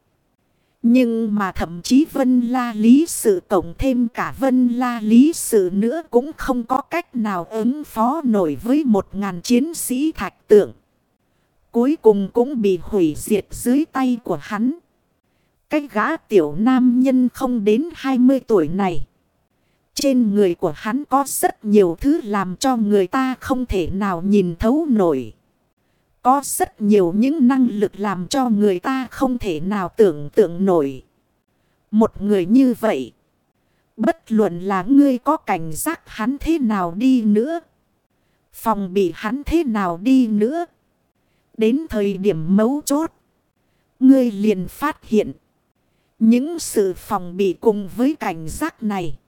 Nhưng mà thậm chí vân la lý sự tổng thêm cả vân la lý sự nữa cũng không có cách nào ứng phó nổi với một ngàn chiến sĩ thạch tượng. Cuối cùng cũng bị hủy diệt dưới tay của hắn. Cái gã tiểu nam nhân không đến 20 tuổi này. Trên người của hắn có rất nhiều thứ làm cho người ta không thể nào nhìn thấu nổi. Có rất nhiều những năng lực làm cho người ta không thể nào tưởng tượng nổi. Một người như vậy. Bất luận là ngươi có cảnh giác hắn thế nào đi nữa. Phòng bị hắn thế nào đi nữa. Đến thời điểm mấu chốt. Ngươi liền phát hiện. Những sự phòng bị cùng với cảnh giác này.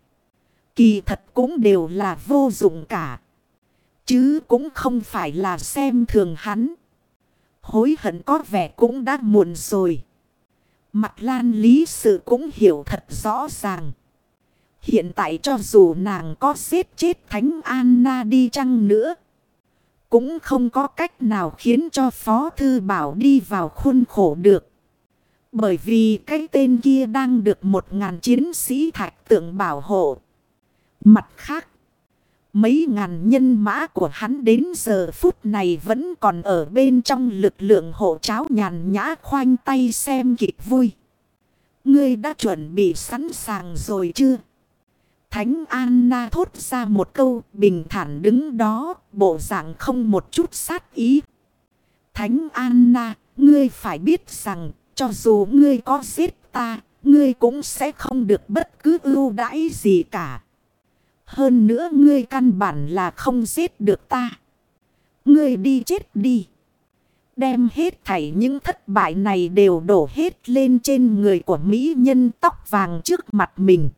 Kỳ thật cũng đều là vô dụng cả. Chứ cũng không phải là xem thường hắn. Hối hận có vẻ cũng đã muộn rồi. Mặt lan lý sự cũng hiểu thật rõ ràng. Hiện tại cho dù nàng có giết chết Thánh Anna đi chăng nữa. Cũng không có cách nào khiến cho Phó Thư Bảo đi vào khuôn khổ được. Bởi vì cái tên kia đang được một ngàn chiến sĩ thạch tượng bảo hộ. Mặt khác. Mấy ngàn nhân mã của hắn đến giờ phút này vẫn còn ở bên trong lực lượng hộ cháo nhàn nhã khoanh tay xem kịch vui. Ngươi đã chuẩn bị sẵn sàng rồi chưa? Thánh Anna thốt ra một câu bình thản đứng đó, bộ dạng không một chút sát ý. Thánh Anna, ngươi phải biết rằng, cho dù ngươi có giết ta, ngươi cũng sẽ không được bất cứ ưu đãi gì cả. Hơn nữa ngươi căn bản là không giết được ta. Ngươi đi chết đi. Đem hết thảy những thất bại này đều đổ hết lên trên người của Mỹ nhân tóc vàng trước mặt mình.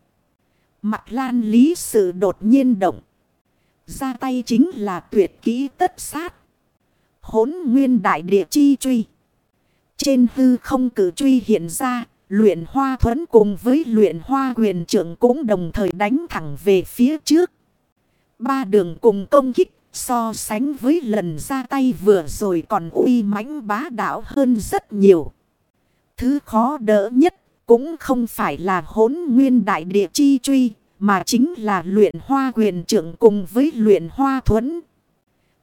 Mặt lan lý sự đột nhiên động. Ra tay chính là tuyệt kỹ tất sát. Hốn nguyên đại địa chi truy. Trên hư không cử truy hiện ra. Luyện hoa thuẫn cùng với luyện hoa huyền trưởng cũng đồng thời đánh thẳng về phía trước. Ba đường cùng công kích so sánh với lần ra tay vừa rồi còn uy mãnh bá đạo hơn rất nhiều. Thứ khó đỡ nhất cũng không phải là hốn nguyên đại địa chi truy, mà chính là luyện hoa quyền trưởng cùng với luyện hoa thuẫn.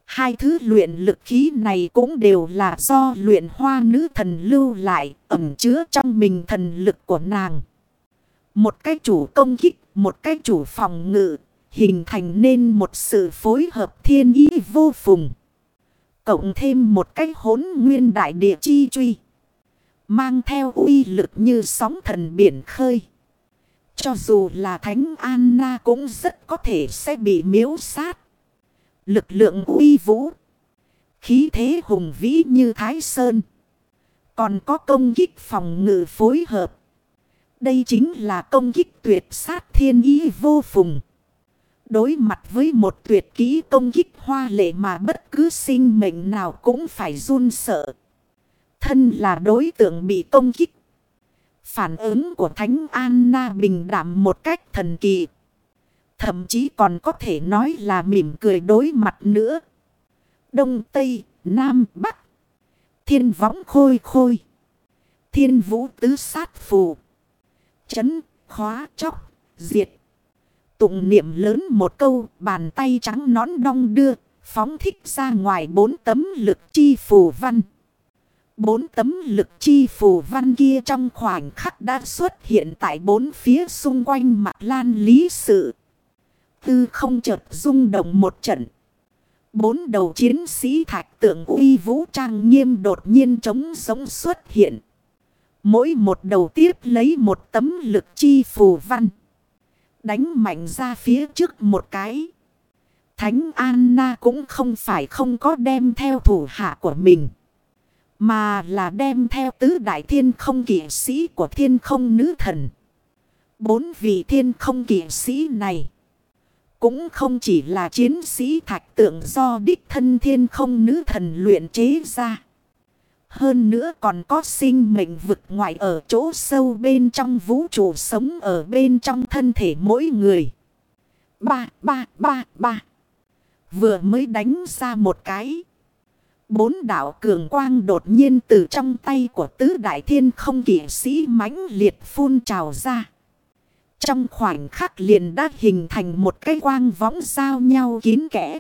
Hai thứ luyện lực khí này cũng đều là do luyện hoa nữ thần lưu lại, ẩm chứa trong mình thần lực của nàng. Một cái chủ công kích, một cái chủ phòng ngự, hình thành nên một sự phối hợp thiên ý vô phùng. Cộng thêm một cái hốn nguyên đại địa chi truy. Mang theo uy lực như sóng thần biển khơi. Cho dù là Thánh Anna cũng rất có thể sẽ bị miếu sát. Lực lượng uy vũ. Khí thế hùng vĩ như Thái Sơn. Còn có công kích phòng ngự phối hợp. Đây chính là công kích tuyệt sát thiên ý vô phùng. Đối mặt với một tuyệt kỹ công kích hoa lệ mà bất cứ sinh mệnh nào cũng phải run sợ. Thân là đối tượng bị công kích. Phản ứng của Thánh Anna bình đảm một cách thần kỳ. Thậm chí còn có thể nói là mỉm cười đối mặt nữa. Đông, Tây, Nam, Bắc. Thiên võng khôi khôi. Thiên vũ tứ sát phù. Chấn, khóa, chóc, diệt. Tụng niệm lớn một câu, bàn tay trắng nón đong đưa, phóng thích ra ngoài bốn tấm lực chi phù văn. Bốn tấm lực chi phù văn kia trong khoảnh khắc đã xuất hiện tại bốn phía xung quanh mặt lan lý sự. Tư không chợt rung động một trận. Bốn đầu chiến sĩ thạch tượng uy vũ trang nghiêm đột nhiên trống sống xuất hiện. Mỗi một đầu tiếp lấy một tấm lực chi phù văn. Đánh mạnh ra phía trước một cái. Thánh Anna cũng không phải không có đem theo thủ hạ của mình. Mà là đem theo tứ đại thiên không kỷ sĩ của thiên không nữ thần. Bốn vị thiên không kỷ sĩ này. Cũng không chỉ là chiến sĩ thạch tượng do đích thân thiên không nữ thần luyện chế ra. Hơn nữa còn có sinh mệnh vực ngoại ở chỗ sâu bên trong vũ trụ sống ở bên trong thân thể mỗi người. Ba, ba, ba, ba. Vừa mới đánh ra một cái. Bốn đạo cường quang đột nhiên từ trong tay của tứ đại thiên không kỷ sĩ mãnh liệt phun trào ra. Trong khoảnh khắc liền đã hình thành một cái quang võng giao nhau kín kẽ.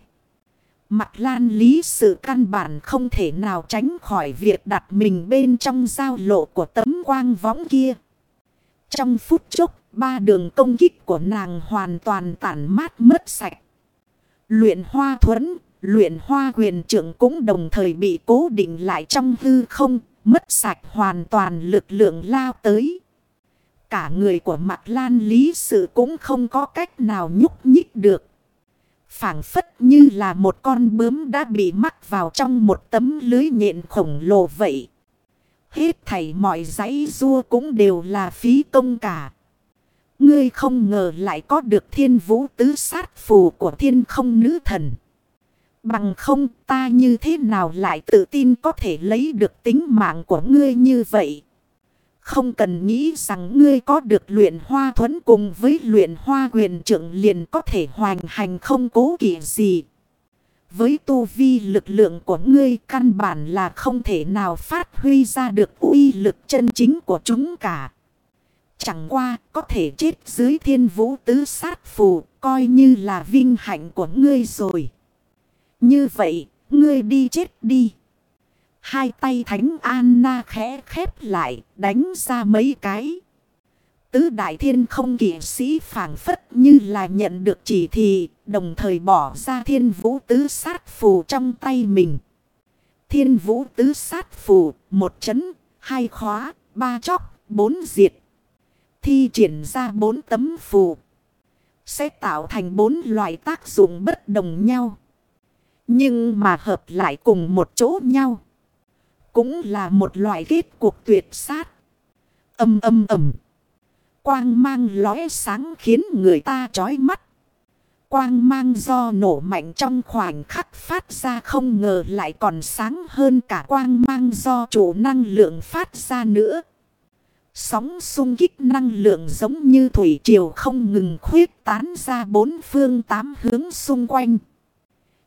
Mặt lan lý sự căn bản không thể nào tránh khỏi việc đặt mình bên trong giao lộ của tấm quang võng kia. Trong phút chốc, ba đường công kích của nàng hoàn toàn tản mát mất sạch. Luyện hoa thuẫn, luyện hoa quyền trưởng cũng đồng thời bị cố định lại trong hư không, mất sạch hoàn toàn lực lượng lao tới. Cả người của mặt lan lý sự cũng không có cách nào nhúc nhích được phảng phất như là một con bướm đã bị mắc vào trong một tấm lưới nhện khổng lồ vậy. Hết thảy mọi giấy rua cũng đều là phí công cả. Ngươi không ngờ lại có được thiên vũ tứ sát phù của thiên không nữ thần. Bằng không, ta như thế nào lại tự tin có thể lấy được tính mạng của ngươi như vậy. Không cần nghĩ rằng ngươi có được luyện hoa thuẫn cùng với luyện hoa quyền trưởng liền có thể hoành hành không cố kỵ gì. Với tu vi lực lượng của ngươi căn bản là không thể nào phát huy ra được uy lực chân chính của chúng cả. Chẳng qua có thể chết dưới thiên vũ tứ sát phù coi như là vinh hạnh của ngươi rồi. Như vậy, ngươi đi chết đi. Hai tay thánh Anna khẽ khép lại, đánh ra mấy cái. Tứ đại thiên không kỷ sĩ phản phất như là nhận được chỉ thị, đồng thời bỏ ra thiên vũ tứ sát phù trong tay mình. Thiên vũ tứ sát phù, một chấn, hai khóa, ba chóc, bốn diệt. Thi triển ra bốn tấm phù. Sẽ tạo thành bốn loại tác dụng bất đồng nhau. Nhưng mà hợp lại cùng một chỗ nhau. Cũng là một loại kết cuộc tuyệt sát. Âm âm ầm. Quang mang lóe sáng khiến người ta chói mắt. Quang mang do nổ mạnh trong khoảnh khắc phát ra không ngờ lại còn sáng hơn cả quang mang do chủ năng lượng phát ra nữa. Sóng xung kích năng lượng giống như thủy triều không ngừng khuyết tán ra bốn phương tám hướng xung quanh.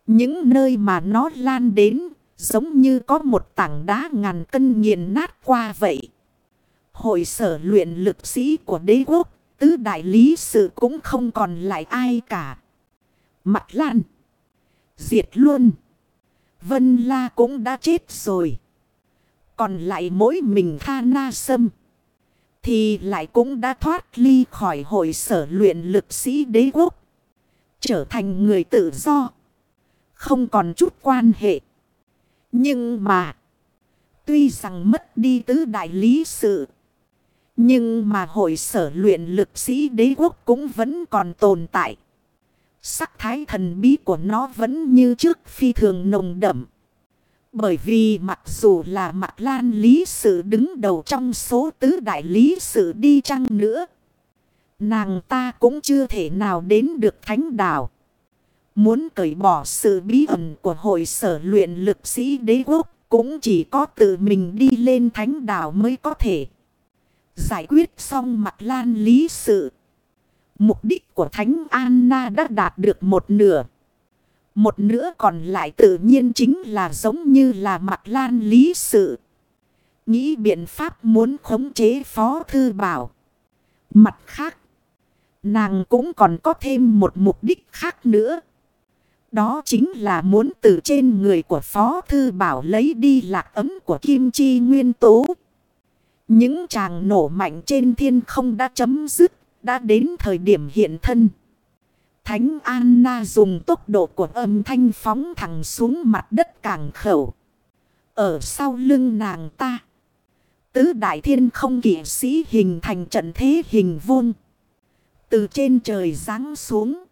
Những nơi mà nó lan đến giống như có một tảng đá ngàn cân nghiền nát qua vậy. Hội sở luyện lực sĩ của đế quốc, tứ đại lý sự cũng không còn lại ai cả. Mặt lan. Diệt luôn. Vân La cũng đã chết rồi. Còn lại mỗi mình Tha Na Sâm. Thì lại cũng đã thoát ly khỏi hội sở luyện lực sĩ đế quốc. Trở thành người tự do. Không còn chút quan hệ. Nhưng mà. Tuy rằng mất đi tứ đại lý sự. Nhưng mà hội sở luyện lực sĩ đế quốc cũng vẫn còn tồn tại. Sắc thái thần bí của nó vẫn như trước phi thường nồng đậm. Bởi vì mặc dù là mặt lan lý sự đứng đầu trong số tứ đại lý sự đi chăng nữa. Nàng ta cũng chưa thể nào đến được thánh đảo. Muốn cởi bỏ sự bí ẩn của hội sở luyện lực sĩ đế quốc cũng chỉ có tự mình đi lên thánh đảo mới có thể. Giải quyết xong mặt lan lý sự. Mục đích của Thánh Anna đã đạt được một nửa. Một nửa còn lại tự nhiên chính là giống như là mặt lan lý sự. Nghĩ biện pháp muốn khống chế phó thư bảo. Mặt khác. Nàng cũng còn có thêm một mục đích khác nữa. Đó chính là muốn từ trên người của Phó Thư Bảo lấy đi lạc ấm của Kim Chi Nguyên Tố. Những chàng nổ mạnh trên thiên không đã chấm dứt, đã đến thời điểm hiện thân. Thánh Anna dùng tốc độ của âm thanh phóng thẳng xuống mặt đất càng khẩu. Ở sau lưng nàng ta. Tứ đại thiên không kỷ sĩ hình thành trận thế hình vuông. Từ trên trời ráng xuống.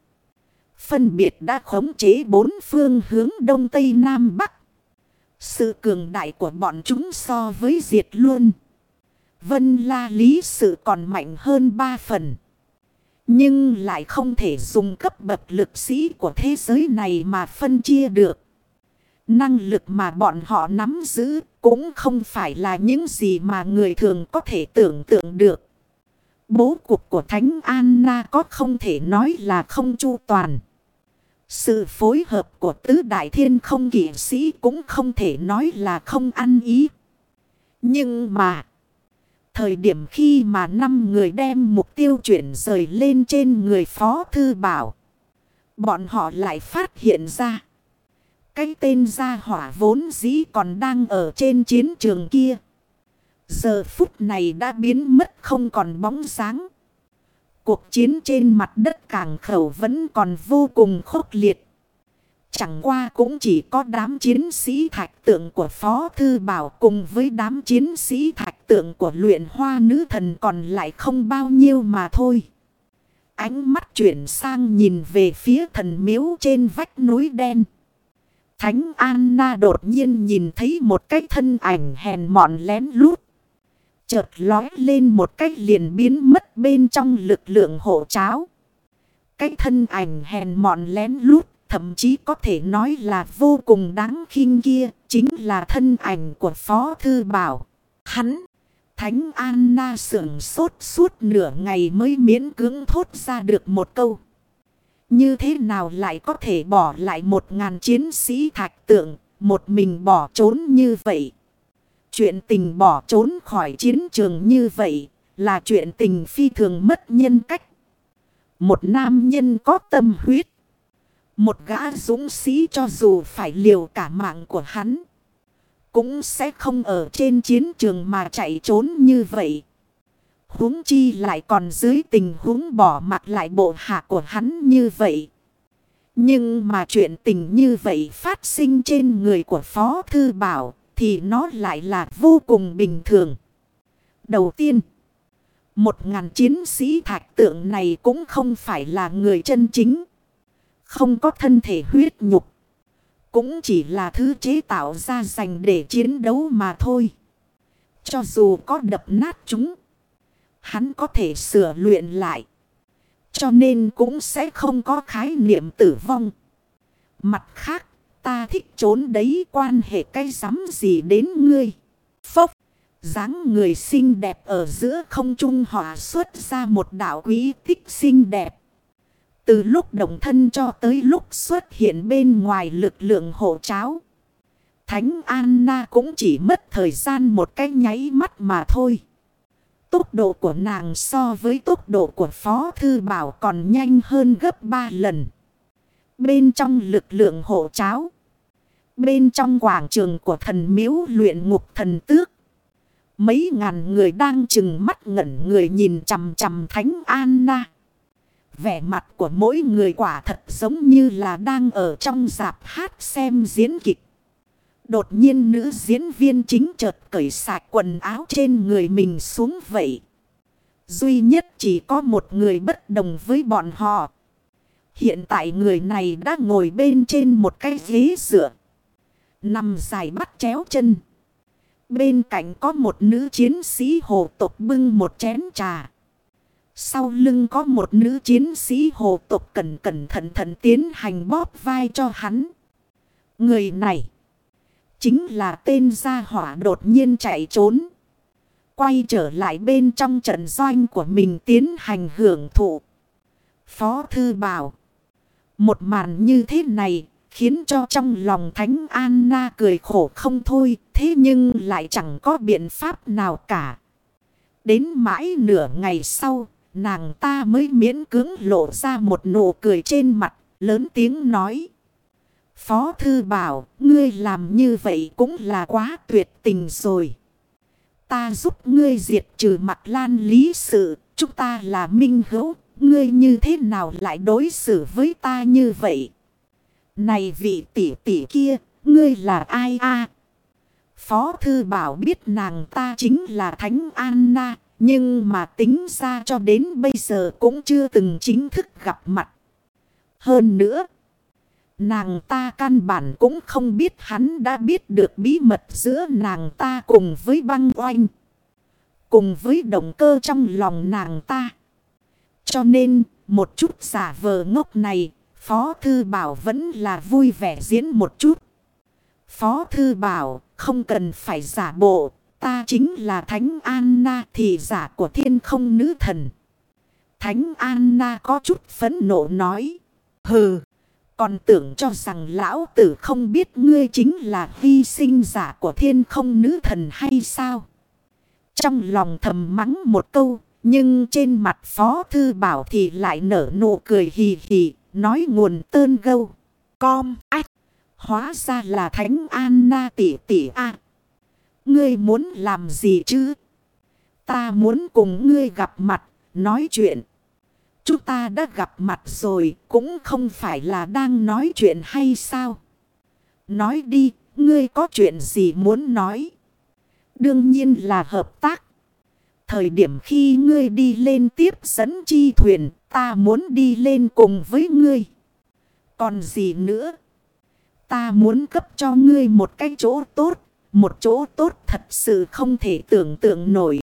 Phân biệt đã khống chế bốn phương hướng đông tây nam bắc. Sự cường đại của bọn chúng so với diệt luôn. Vân la lý sự còn mạnh hơn ba phần. Nhưng lại không thể dùng cấp bậc lực sĩ của thế giới này mà phân chia được. Năng lực mà bọn họ nắm giữ cũng không phải là những gì mà người thường có thể tưởng tượng được. Bố cục của Thánh Anna có không thể nói là không chu toàn. Sự phối hợp của tứ đại thiên không kỷ sĩ cũng không thể nói là không ăn ý. Nhưng mà... Thời điểm khi mà năm người đem mục tiêu chuyển rời lên trên người Phó Thư Bảo. Bọn họ lại phát hiện ra. Cái tên gia hỏa vốn dĩ còn đang ở trên chiến trường kia. Giờ phút này đã biến mất không còn bóng sáng. Cuộc chiến trên mặt đất càng khẩu vẫn còn vô cùng khốc liệt. Chẳng qua cũng chỉ có đám chiến sĩ thạch tượng của Phó Thư Bảo cùng với đám chiến sĩ thạch tượng của luyện hoa nữ thần còn lại không bao nhiêu mà thôi. Ánh mắt chuyển sang nhìn về phía thần miếu trên vách núi đen. Thánh Anna đột nhiên nhìn thấy một cái thân ảnh hèn mọn lén lút. Chợt lói lên một cách liền biến mất bên trong lực lượng hộ cháo. Cái thân ảnh hèn mọn lén lút Thậm chí có thể nói là vô cùng đáng khinh kia. Chính là thân ảnh của Phó Thư Bảo. Hắn. Thánh Anna sưởng sốt suốt nửa ngày mới miễn cưỡng thốt ra được một câu. Như thế nào lại có thể bỏ lại một ngàn chiến sĩ thạch tượng, một mình bỏ trốn như vậy? Chuyện tình bỏ trốn khỏi chiến trường như vậy là chuyện tình phi thường mất nhân cách. Một nam nhân có tâm huyết. Một gã dũng sĩ cho dù phải liều cả mạng của hắn. Cũng sẽ không ở trên chiến trường mà chạy trốn như vậy. huống chi lại còn dưới tình huống bỏ mặt lại bộ hạ của hắn như vậy. Nhưng mà chuyện tình như vậy phát sinh trên người của Phó Thư Bảo thì nó lại là vô cùng bình thường. Đầu tiên, một ngàn chiến sĩ thạch tượng này cũng không phải là người chân chính. Không có thân thể huyết nhục. Cũng chỉ là thứ chế tạo ra dành để chiến đấu mà thôi. Cho dù có đập nát chúng, hắn có thể sửa luyện lại. Cho nên cũng sẽ không có khái niệm tử vong. Mặt khác, ta thích trốn đấy quan hệ cái rắm gì đến ngươi. Phốc, dáng người xinh đẹp ở giữa không trung hỏa xuất ra một đảo quý tích xinh đẹp. Từ lúc đồng thân cho tới lúc xuất hiện bên ngoài lực lượng hộ cháo. Thánh Anna cũng chỉ mất thời gian một cái nháy mắt mà thôi. Tốc độ của nàng so với tốc độ của Phó Thư Bảo còn nhanh hơn gấp 3 lần. Bên trong lực lượng hộ cháo. Bên trong quảng trường của thần miếu luyện ngục thần tước. Mấy ngàn người đang chừng mắt ngẩn người nhìn chằm chằm Thánh Anna. Vẻ mặt của mỗi người quả thật giống như là đang ở trong dạp hát xem diễn kịch. Đột nhiên nữ diễn viên chính chợt cởi sạch quần áo trên người mình xuống vậy. Duy nhất chỉ có một người bất đồng với bọn họ. Hiện tại người này đã ngồi bên trên một cái ghế dựa. Nằm dài bắt chéo chân. Bên cạnh có một nữ chiến sĩ hồ tộc bưng một chén trà. Sau lưng có một nữ chiến sĩ hồ tộc cẩn cẩn thận thận tiến hành bóp vai cho hắn. Người này chính là tên gia hỏa đột nhiên chạy trốn. Quay trở lại bên trong trận doanh của mình tiến hành hưởng thụ. Phó Thư Bảo. Một màn như thế này khiến cho trong lòng Thánh Anna cười khổ không thôi. Thế nhưng lại chẳng có biện pháp nào cả. Đến mãi nửa ngày sau, nàng ta mới miễn cưỡng lộ ra một nụ cười trên mặt, lớn tiếng nói. Phó Thư Bảo, ngươi làm như vậy cũng là quá tuyệt tình rồi. Ta giúp ngươi diệt trừ mặt lan lý sự, chúng ta là minh hữu, ngươi như thế nào lại đối xử với ta như vậy? Này vị tỷ tỷ kia, ngươi là ai a Phó Thư Bảo biết nàng ta chính là Thánh Anna, nhưng mà tính ra cho đến bây giờ cũng chưa từng chính thức gặp mặt. Hơn nữa, nàng ta căn bản cũng không biết hắn đã biết được bí mật giữa nàng ta cùng với băng oanh. Cùng với động cơ trong lòng nàng ta. Cho nên, một chút giả vờ ngốc này, Phó Thư Bảo vẫn là vui vẻ diễn một chút. Phó Thư Bảo, không cần phải giả bộ, ta chính là Thánh Anna thị giả của thiên không nữ thần. Thánh Anna có chút phấn nộ nói. Hừ, còn tưởng cho rằng lão tử không biết ngươi chính là hy sinh giả của thiên không nữ thần hay sao? Trong lòng thầm mắng một câu, nhưng trên mặt Phó Thư Bảo thì lại nở nụ cười hì hì, nói nguồn tơn gâu. Com, ách, hóa ra là Thánh Anna tỷ tỷ a Ngươi muốn làm gì chứ? Ta muốn cùng ngươi gặp mặt, nói chuyện. Chúng ta đã gặp mặt rồi, cũng không phải là đang nói chuyện hay sao? Nói đi, ngươi có chuyện gì muốn nói? Đương nhiên là hợp tác. Thời điểm khi ngươi đi lên tiếp dẫn chi thuyền, ta muốn đi lên cùng với ngươi. Còn gì nữa? Ta muốn cấp cho ngươi một cái chỗ tốt, một chỗ tốt thật sự không thể tưởng tượng nổi.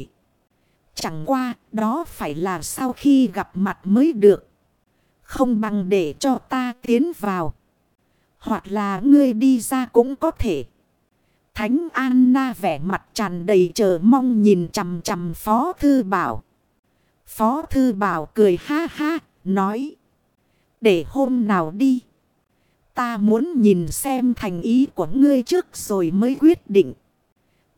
Chẳng qua đó phải là sau khi gặp mặt mới được. Không bằng để cho ta tiến vào. Hoặc là ngươi đi ra cũng có thể. Thánh Anna vẻ mặt tràn đầy chờ mong nhìn chằm chằm Phó Thư Bảo. Phó Thư Bảo cười ha ha, nói. Để hôm nào đi. Ta muốn nhìn xem thành ý của ngươi trước rồi mới quyết định.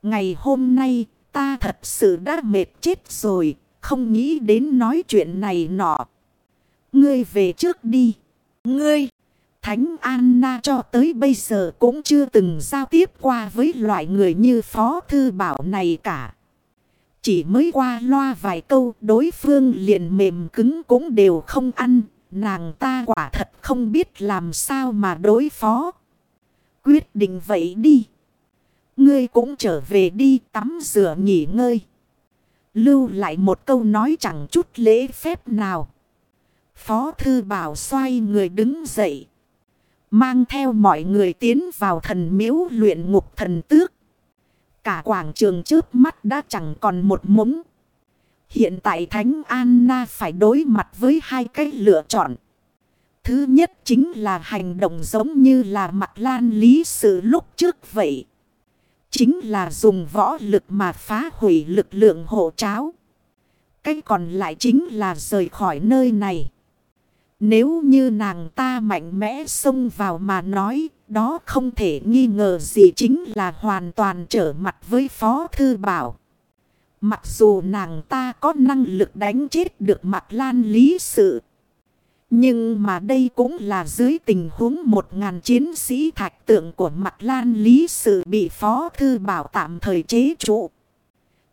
Ngày hôm nay ta thật sự đã mệt chết rồi. Không nghĩ đến nói chuyện này nọ. Ngươi về trước đi. Ngươi. Thánh Anna cho tới bây giờ cũng chưa từng giao tiếp qua với loại người như Phó Thư Bảo này cả. Chỉ mới qua loa vài câu, đối phương liền mềm cứng cũng đều không ăn. Nàng ta quả thật không biết làm sao mà đối phó. Quyết định vậy đi. Ngươi cũng trở về đi, tắm rửa nghỉ ngơi. Lưu lại một câu nói chẳng chút lễ phép nào. Phó thư bảo xoay người đứng dậy. Mang theo mọi người tiến vào thần miếu luyện ngục thần tước. Cả quảng trường trước mắt đã chẳng còn một mống. Hiện tại Thánh Anna phải đối mặt với hai cách lựa chọn. Thứ nhất chính là hành động giống như là mặt lan lý sự lúc trước vậy. Chính là dùng võ lực mà phá hủy lực lượng hộ cháo. Cách còn lại chính là rời khỏi nơi này. Nếu như nàng ta mạnh mẽ xông vào mà nói, đó không thể nghi ngờ gì chính là hoàn toàn trở mặt với Phó Thư Bảo. Mặc dù nàng ta có năng lực đánh chết được mặt lan lý sự. Nhưng mà đây cũng là dưới tình huống một ngàn chiến sĩ thạch tượng của mặt lan lý sự bị Phó Thư Bảo tạm thời chế trụ.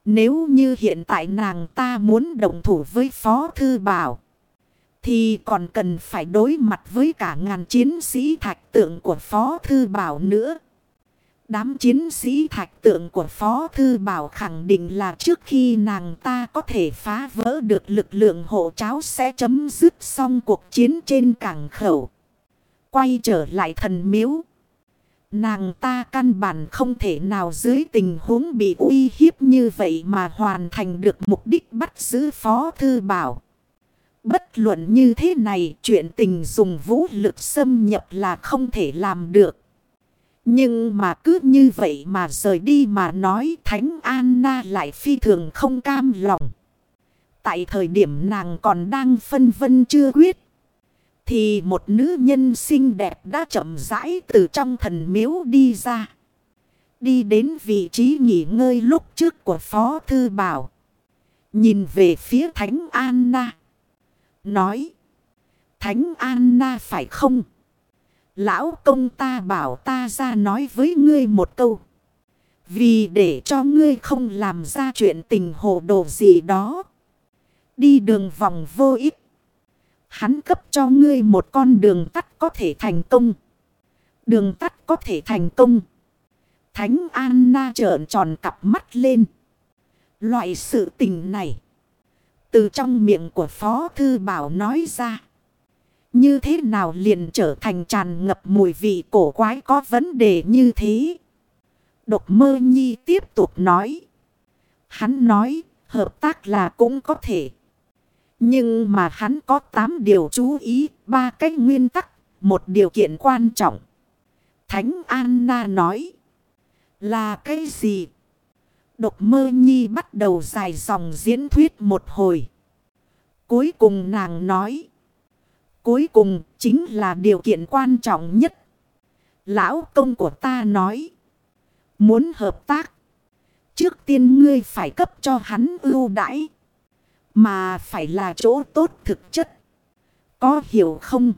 Nếu như hiện tại nàng ta muốn đồng thủ với Phó Thư Bảo. Thì còn cần phải đối mặt với cả ngàn chiến sĩ thạch tượng của Phó Thư Bảo nữa. Đám chiến sĩ thạch tượng của Phó Thư Bảo khẳng định là trước khi nàng ta có thể phá vỡ được lực lượng hộ cháo sẽ chấm dứt xong cuộc chiến trên cảng khẩu. Quay trở lại thần miếu. Nàng ta căn bản không thể nào dưới tình huống bị uy hiếp như vậy mà hoàn thành được mục đích bắt giữ Phó Thư Bảo. Bất luận như thế này, chuyện tình dùng vũ lực xâm nhập là không thể làm được. Nhưng mà cứ như vậy mà rời đi mà nói Thánh Anna lại phi thường không cam lòng. Tại thời điểm nàng còn đang phân vân chưa quyết. Thì một nữ nhân xinh đẹp đã chậm rãi từ trong thần miếu đi ra. Đi đến vị trí nghỉ ngơi lúc trước của Phó Thư Bảo. Nhìn về phía Thánh Anna. Nói. Thánh Anna phải không? Lão công ta bảo ta ra nói với ngươi một câu. Vì để cho ngươi không làm ra chuyện tình hồ đồ gì đó. Đi đường vòng vô ích. Hắn cấp cho ngươi một con đường tắt có thể thành công. Đường tắt có thể thành công. Thánh Anna trợn tròn cặp mắt lên. Loại sự tình này. Từ trong miệng của Phó Thư Bảo nói ra. Như thế nào liền trở thành tràn ngập mùi vị cổ quái có vấn đề như thế. Độc mơ nhi tiếp tục nói. Hắn nói hợp tác là cũng có thể. Nhưng mà hắn có 8 điều chú ý, ba cái nguyên tắc, một điều kiện quan trọng. Thánh Anna nói. Là cái gì? Độc mơ nhi bắt đầu dài dòng diễn thuyết một hồi. Cuối cùng nàng nói. Cuối cùng chính là điều kiện quan trọng nhất. Lão công của ta nói. Muốn hợp tác. Trước tiên ngươi phải cấp cho hắn ưu đãi. Mà phải là chỗ tốt thực chất. Có hiểu không?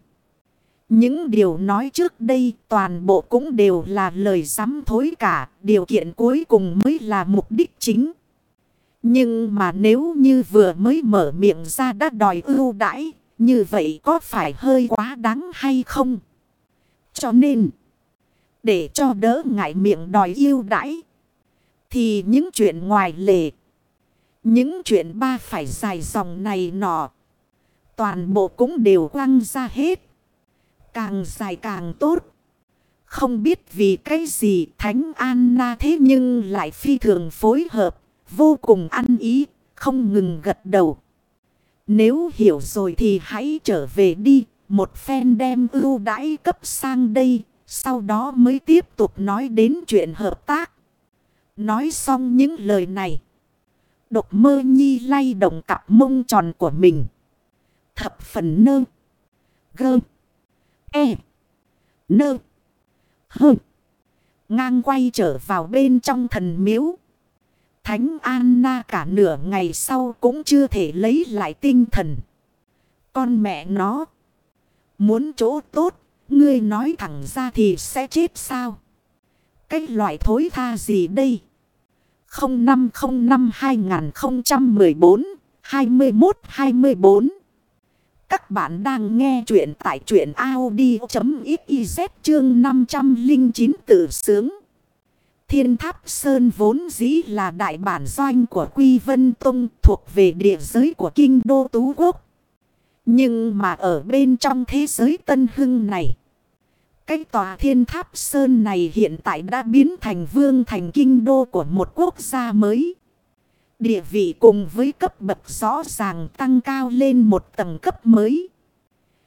Những điều nói trước đây toàn bộ cũng đều là lời sắm thối cả. Điều kiện cuối cùng mới là mục đích chính. Nhưng mà nếu như vừa mới mở miệng ra đã đòi ưu đãi. Như vậy có phải hơi quá đáng hay không? Cho nên, để cho đỡ ngại miệng đòi yêu đãi, thì những chuyện ngoài lề, những chuyện ba phải dài dòng này nọ, toàn bộ cũng đều quăng ra hết. Càng dài càng tốt. Không biết vì cái gì Thánh Anna thế nhưng lại phi thường phối hợp, vô cùng ăn ý, không ngừng gật đầu. Nếu hiểu rồi thì hãy trở về đi. Một phen đem ưu đãi cấp sang đây. Sau đó mới tiếp tục nói đến chuyện hợp tác. Nói xong những lời này. Độc mơ nhi lay động cặp mông tròn của mình. Thập phần nơ. gơm. E. Nơ. Hơ. Ngang quay trở vào bên trong thần miếu. Thánh Anna cả nửa ngày sau cũng chưa thể lấy lại tinh thần. Con mẹ nó. Muốn chỗ tốt, ngươi nói thẳng ra thì sẽ chết sao? Cái loại thối tha gì đây? 0505-2014-21-24 các bạn đang nghe chuyện tại chuyện Audi.xyz chương 509 tự sướng. Thiên Tháp Sơn vốn dĩ là đại bản doanh của Quy Vân Tông thuộc về địa giới của Kinh Đô Tú Quốc. Nhưng mà ở bên trong thế giới Tân Hưng này. Cái tòa thiên tháp Sơn này hiện tại đã biến thành vương thành kinh đô của một quốc gia mới. Địa vị cùng với cấp bậc rõ ràng tăng cao lên một tầng cấp mới.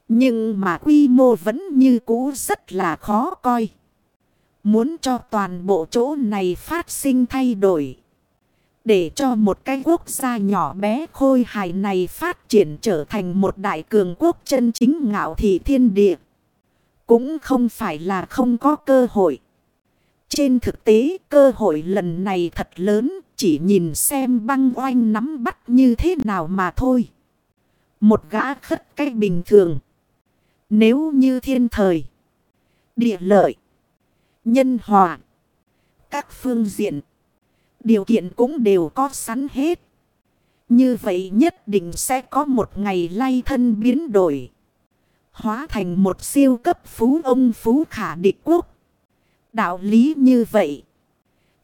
Nhưng mà quy mô vẫn như cũ rất là khó coi. Muốn cho toàn bộ chỗ này phát sinh thay đổi. Để cho một cái quốc gia nhỏ bé khôi hài này phát triển trở thành một đại cường quốc chân chính ngạo thị thiên địa. Cũng không phải là không có cơ hội. Trên thực tế, cơ hội lần này thật lớn. Chỉ nhìn xem băng oanh nắm bắt như thế nào mà thôi. Một gã khất cách bình thường. Nếu như thiên thời. Địa lợi. Nhân hòa. Các phương diện. Điều kiện cũng đều có sẵn hết. Như vậy nhất định sẽ có một ngày lay thân biến đổi. Hóa thành một siêu cấp phú ông phú khả địch quốc. Đạo lý như vậy.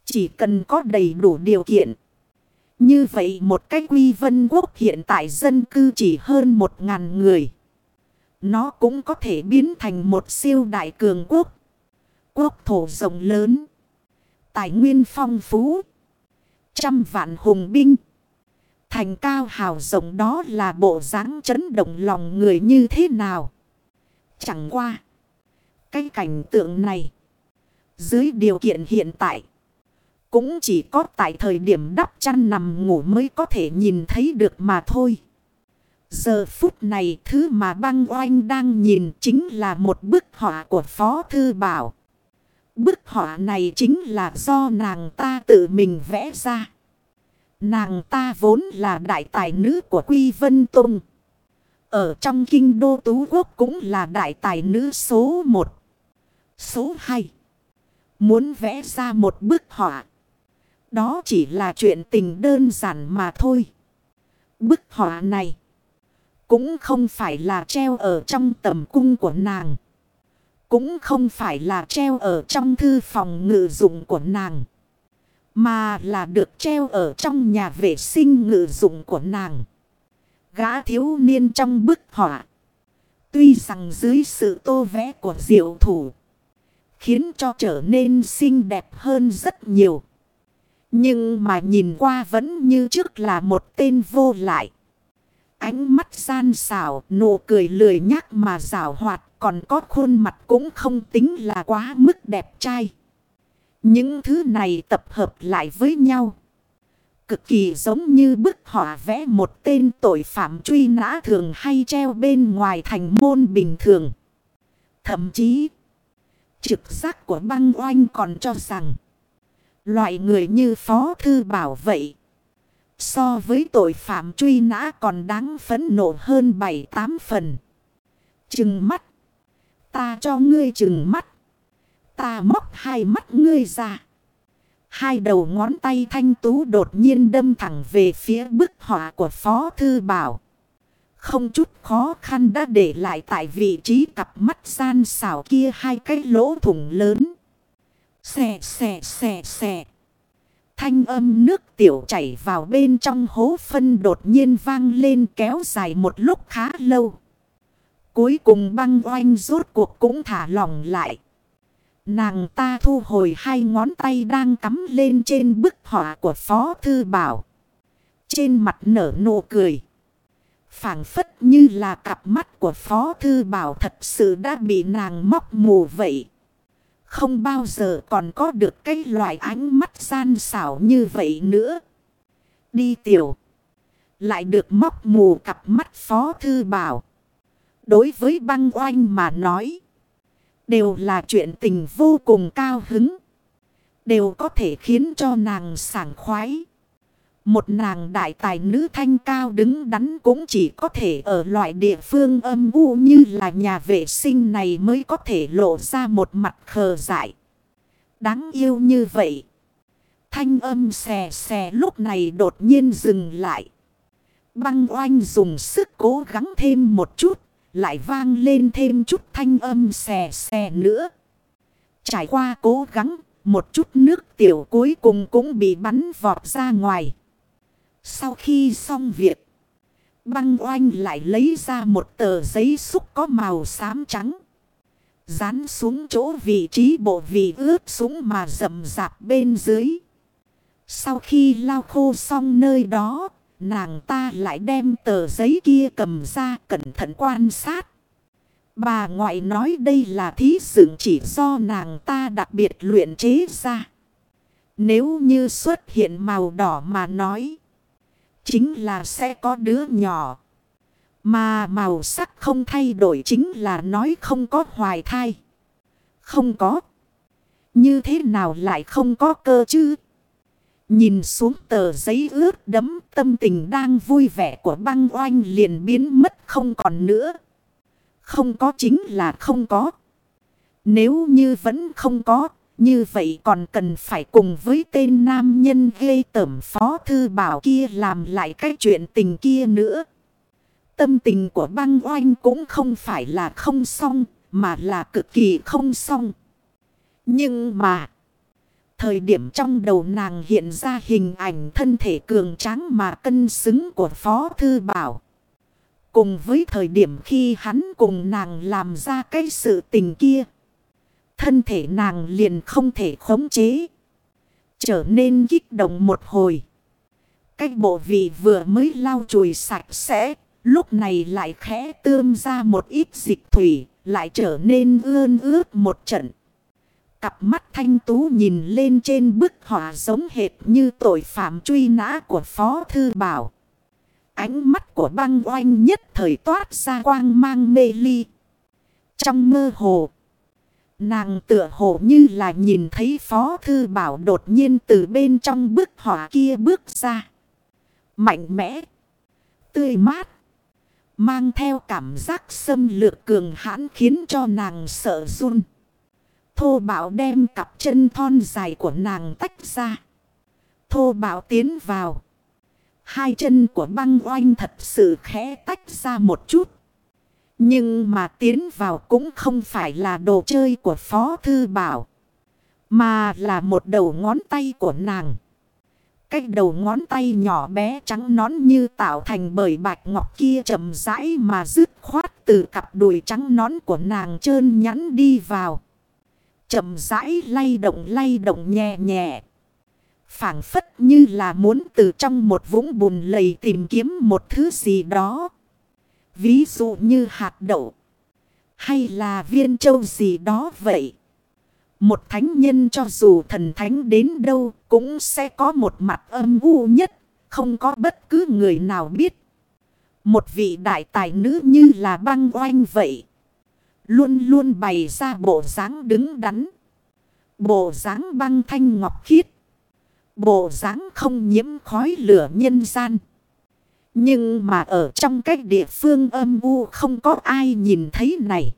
Chỉ cần có đầy đủ điều kiện. Như vậy một cái quy vân quốc hiện tại dân cư chỉ hơn một ngàn người. Nó cũng có thể biến thành một siêu đại cường quốc. Quốc thổ rộng lớn. Tài nguyên phong phú. Trăm vạn hùng binh. Thành cao hào rộng đó là bộ dáng chấn động lòng người như thế nào. Chẳng qua. Cái cảnh tượng này. Dưới điều kiện hiện tại. Cũng chỉ có tại thời điểm đắp chăn nằm ngủ mới có thể nhìn thấy được mà thôi. Giờ phút này thứ mà băng oanh đang nhìn chính là một bức họa của Phó Thư Bảo. Bức họa này chính là do nàng ta tự mình vẽ ra. Nàng ta vốn là đại tài nữ của Quy Vân Tông. Ở trong kinh đô tú quốc cũng là đại tài nữ số 1. Số 2. Muốn vẽ ra một bức họa. Đó chỉ là chuyện tình đơn giản mà thôi. Bức họa này. Cũng không phải là treo ở trong tầm cung của nàng. Cũng không phải là treo ở trong thư phòng ngự dụng của nàng. Mà là được treo ở trong nhà vệ sinh ngự dụng của nàng. Gã thiếu niên trong bức họa. Tuy rằng dưới sự tô vẽ của diệu thủ. Khiến cho trở nên xinh đẹp hơn rất nhiều. Nhưng mà nhìn qua vẫn như trước là một tên vô lại. Ánh mắt gian xảo, nụ cười lười nhắc mà rào hoạt, còn có khuôn mặt cũng không tính là quá mức đẹp trai. Những thứ này tập hợp lại với nhau. Cực kỳ giống như bức họa vẽ một tên tội phạm truy nã thường hay treo bên ngoài thành môn bình thường. Thậm chí, trực giác của băng oanh còn cho rằng, loại người như Phó Thư Bảo vậy, so với tội phạm truy nã còn đáng phấn nộ hơn 7-8 phần. Chừng mắt, ta cho ngươi chừng mắt, ta móc hai mắt ngươi ra. Hai đầu ngón tay thanh tú đột nhiên đâm thẳng về phía bức họa của Phó Thư Bảo. Không chút khó khăn đã để lại tại vị trí cặp mắt gian xảo kia hai cái lỗ thủng lớn. Xè xè xè xè. Thanh âm nước tiểu chảy vào bên trong hố phân đột nhiên vang lên kéo dài một lúc khá lâu. Cuối cùng băng oanh rốt cuộc cũng thả lỏng lại. Nàng ta thu hồi hai ngón tay đang cắm lên trên bức họa của Phó Thư Bảo. Trên mặt nở nụ cười. phảng phất như là cặp mắt của Phó Thư Bảo thật sự đã bị nàng móc mù vậy. Không bao giờ còn có được cái loại ánh mắt gian xảo như vậy nữa. Đi tiểu. Lại được móc mù cặp mắt Phó Thư Bảo. Đối với băng oanh mà nói. Đều là chuyện tình vô cùng cao hứng. Đều có thể khiến cho nàng sảng khoái. Một nàng đại tài nữ thanh cao đứng đắn cũng chỉ có thể ở loại địa phương âm u như là nhà vệ sinh này mới có thể lộ ra một mặt khờ dại. Đáng yêu như vậy. Thanh âm xè xè lúc này đột nhiên dừng lại. Băng oanh dùng sức cố gắng thêm một chút. Lại vang lên thêm chút thanh âm xè xè nữa. Trải qua cố gắng, một chút nước tiểu cuối cùng cũng bị bắn vọt ra ngoài. Sau khi xong việc, băng oanh lại lấy ra một tờ giấy xúc có màu xám trắng. Dán xuống chỗ vị trí bộ vị ướt súng mà rậm rạp bên dưới. Sau khi lau khô xong nơi đó, nàng ta lại đem tờ giấy kia cầm ra cẩn thận quan sát. Bà ngoại nói đây là thí dựng chỉ do nàng ta đặc biệt luyện chế ra. Nếu như xuất hiện màu đỏ mà nói. Chính là sẽ có đứa nhỏ. Mà màu sắc không thay đổi chính là nói không có hoài thai. Không có. Như thế nào lại không có cơ chứ? Nhìn xuống tờ giấy ướt đấm tâm tình đang vui vẻ của băng oanh liền biến mất không còn nữa. Không có chính là không có. Nếu như vẫn không có, như vậy còn cần phải cùng với tên nam nhân ghê tẩm phó thư bảo kia làm lại cái chuyện tình kia nữa. Tâm tình của băng oanh cũng không phải là không xong, mà là cực kỳ không xong. Nhưng mà, thời điểm trong đầu nàng hiện ra hình ảnh thân thể cường tráng mà cân xứng của phó thư bảo. Cùng với thời điểm khi hắn cùng nàng làm ra cái sự tình kia. Thân thể nàng liền không thể khống chế. Trở nên kích động một hồi. Cái bộ vị vừa mới lau chùi sạch sẽ. Lúc này lại khẽ tươm ra một ít dịch thủy. Lại trở nên ươn ướt một trận. Cặp mắt thanh tú nhìn lên trên bức họa giống hệt như tội phạm truy nã của Phó Thư Bảo. Ánh mắt của băng oanh nhất thời toát ra quang mang mê ly. Trong mơ hồ. Nàng tựa hồ như là nhìn thấy Phó Thư Bảo đột nhiên từ bên trong bức họa kia bước ra. Mạnh mẽ. Tươi mát. Mang theo cảm giác xâm lược cường hãn khiến cho nàng sợ run. Thô bảo đem cặp chân thon dài của nàng tách ra. Thô bảo tiến vào. Hai chân của băng oanh thật sự khẽ tách ra một chút. Nhưng mà tiến vào cũng không phải là đồ chơi của Phó Thư Bảo. Mà là một đầu ngón tay của nàng. Cái đầu ngón tay nhỏ bé trắng nón như tạo thành bởi bạch ngọc kia chậm rãi mà dứt khoát từ cặp đùi trắng nón của nàng trơn nhắn đi vào. Chậm rãi lay động lay động nhẹ nhẹ phảng phất như là muốn từ trong một vũng bùn lầy tìm kiếm một thứ gì đó. Ví dụ như hạt đậu. Hay là viên châu gì đó vậy. Một thánh nhân cho dù thần thánh đến đâu cũng sẽ có một mặt âm u nhất. Không có bất cứ người nào biết. Một vị đại tài nữ như là băng oanh vậy. Luôn luôn bày ra bộ dáng đứng đắn. Bộ dáng băng thanh ngọc khiết. Bộ dáng không nhiễm khói lửa nhân gian. Nhưng mà ở trong cách địa phương âm u không có ai nhìn thấy này.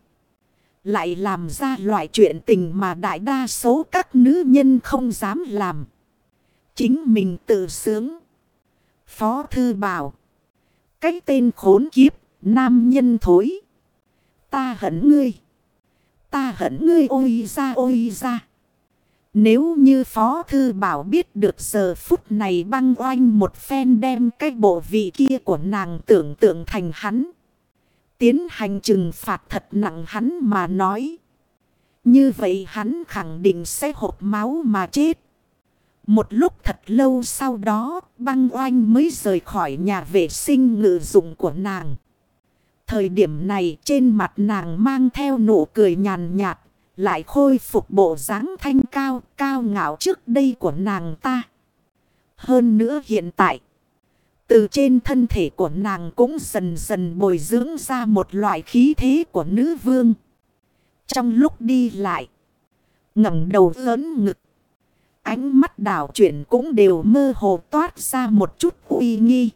Lại làm ra loại chuyện tình mà đại đa số các nữ nhân không dám làm. Chính mình tự sướng. Phó thư bảo. Cái tên khốn kiếp, nam nhân thối. Ta hận ngươi. Ta hận ngươi ôi ra ôi ra. Nếu như Phó Thư Bảo biết được giờ phút này băng oanh một phen đem cái bộ vị kia của nàng tưởng tượng thành hắn. Tiến hành trừng phạt thật nặng hắn mà nói. Như vậy hắn khẳng định sẽ hộp máu mà chết. Một lúc thật lâu sau đó, băng oanh mới rời khỏi nhà vệ sinh ngự dụng của nàng. Thời điểm này trên mặt nàng mang theo nụ cười nhàn nhạt lại khôi phục bộ dáng thanh cao, cao ngạo trước đây của nàng ta. Hơn nữa hiện tại, từ trên thân thể của nàng cũng dần dần bồi dưỡng ra một loại khí thế của nữ vương. Trong lúc đi lại, ngẩng đầu lớn ngực, ánh mắt đảo chuyển cũng đều mơ hồ toát ra một chút uy nghi.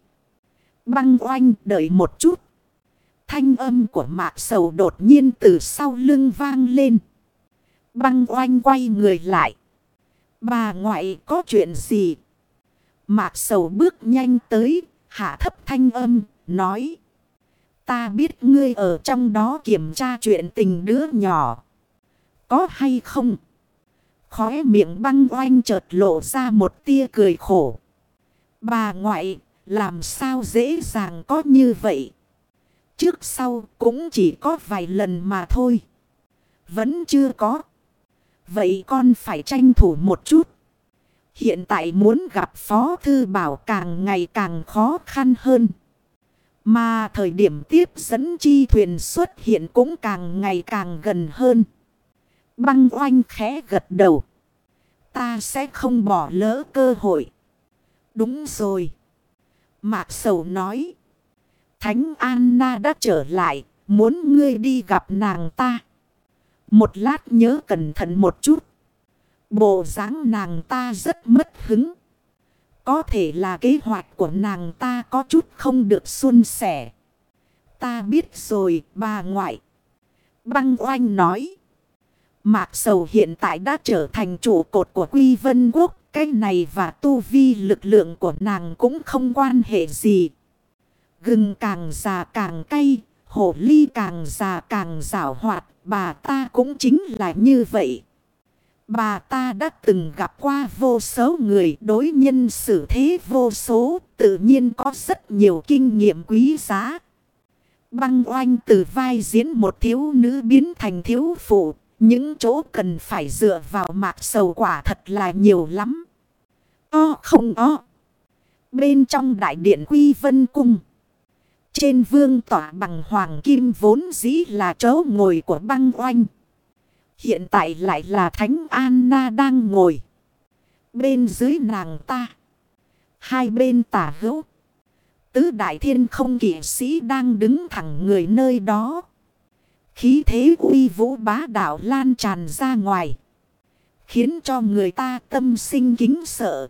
Băng oanh đợi một chút. Thanh âm của mạc sầu đột nhiên từ sau lưng vang lên. Băng oanh quay người lại. Bà ngoại có chuyện gì? Mạc sầu bước nhanh tới, hạ thấp thanh âm, nói. Ta biết ngươi ở trong đó kiểm tra chuyện tình đứa nhỏ. Có hay không? Khóe miệng băng oanh chợt lộ ra một tia cười khổ. Bà ngoại, làm sao dễ dàng có như vậy? Trước sau cũng chỉ có vài lần mà thôi. Vẫn chưa có. Vậy con phải tranh thủ một chút. Hiện tại muốn gặp Phó Thư Bảo càng ngày càng khó khăn hơn. Mà thời điểm tiếp dẫn chi thuyền xuất hiện cũng càng ngày càng gần hơn. Băng oanh khẽ gật đầu. Ta sẽ không bỏ lỡ cơ hội. Đúng rồi. Mạc Sầu nói. Thánh Anna đã trở lại. Muốn ngươi đi gặp nàng ta. Một lát nhớ cẩn thận một chút. Bộ dáng nàng ta rất mất hứng. Có thể là kế hoạch của nàng ta có chút không được suôn sẻ. Ta biết rồi, bà ngoại. Băng oanh nói. Mạc Sầu hiện tại đã trở thành trụ cột của Quy Vân Quốc. Cái này và tu vi lực lượng của nàng cũng không quan hệ gì. Gừng càng già càng cay, hổ ly càng già càng rảo hoạt, bà ta cũng chính là như vậy. Bà ta đã từng gặp qua vô số người đối nhân xử thế vô số, tự nhiên có rất nhiều kinh nghiệm quý giá. Băng oanh từ vai diễn một thiếu nữ biến thành thiếu phụ, những chỗ cần phải dựa vào mạc sầu quả thật là nhiều lắm. O không o. Bên trong đại điện Quy Vân Cung. Trên vương tỏa bằng hoàng kim vốn dĩ là chỗ ngồi của băng oanh. Hiện tại lại là Thánh Anna đang ngồi. Bên dưới nàng ta. Hai bên tả hữu. Tứ đại thiên không kỷ sĩ đang đứng thẳng người nơi đó. Khí thế uy vũ bá đạo lan tràn ra ngoài. Khiến cho người ta tâm sinh kính sợ.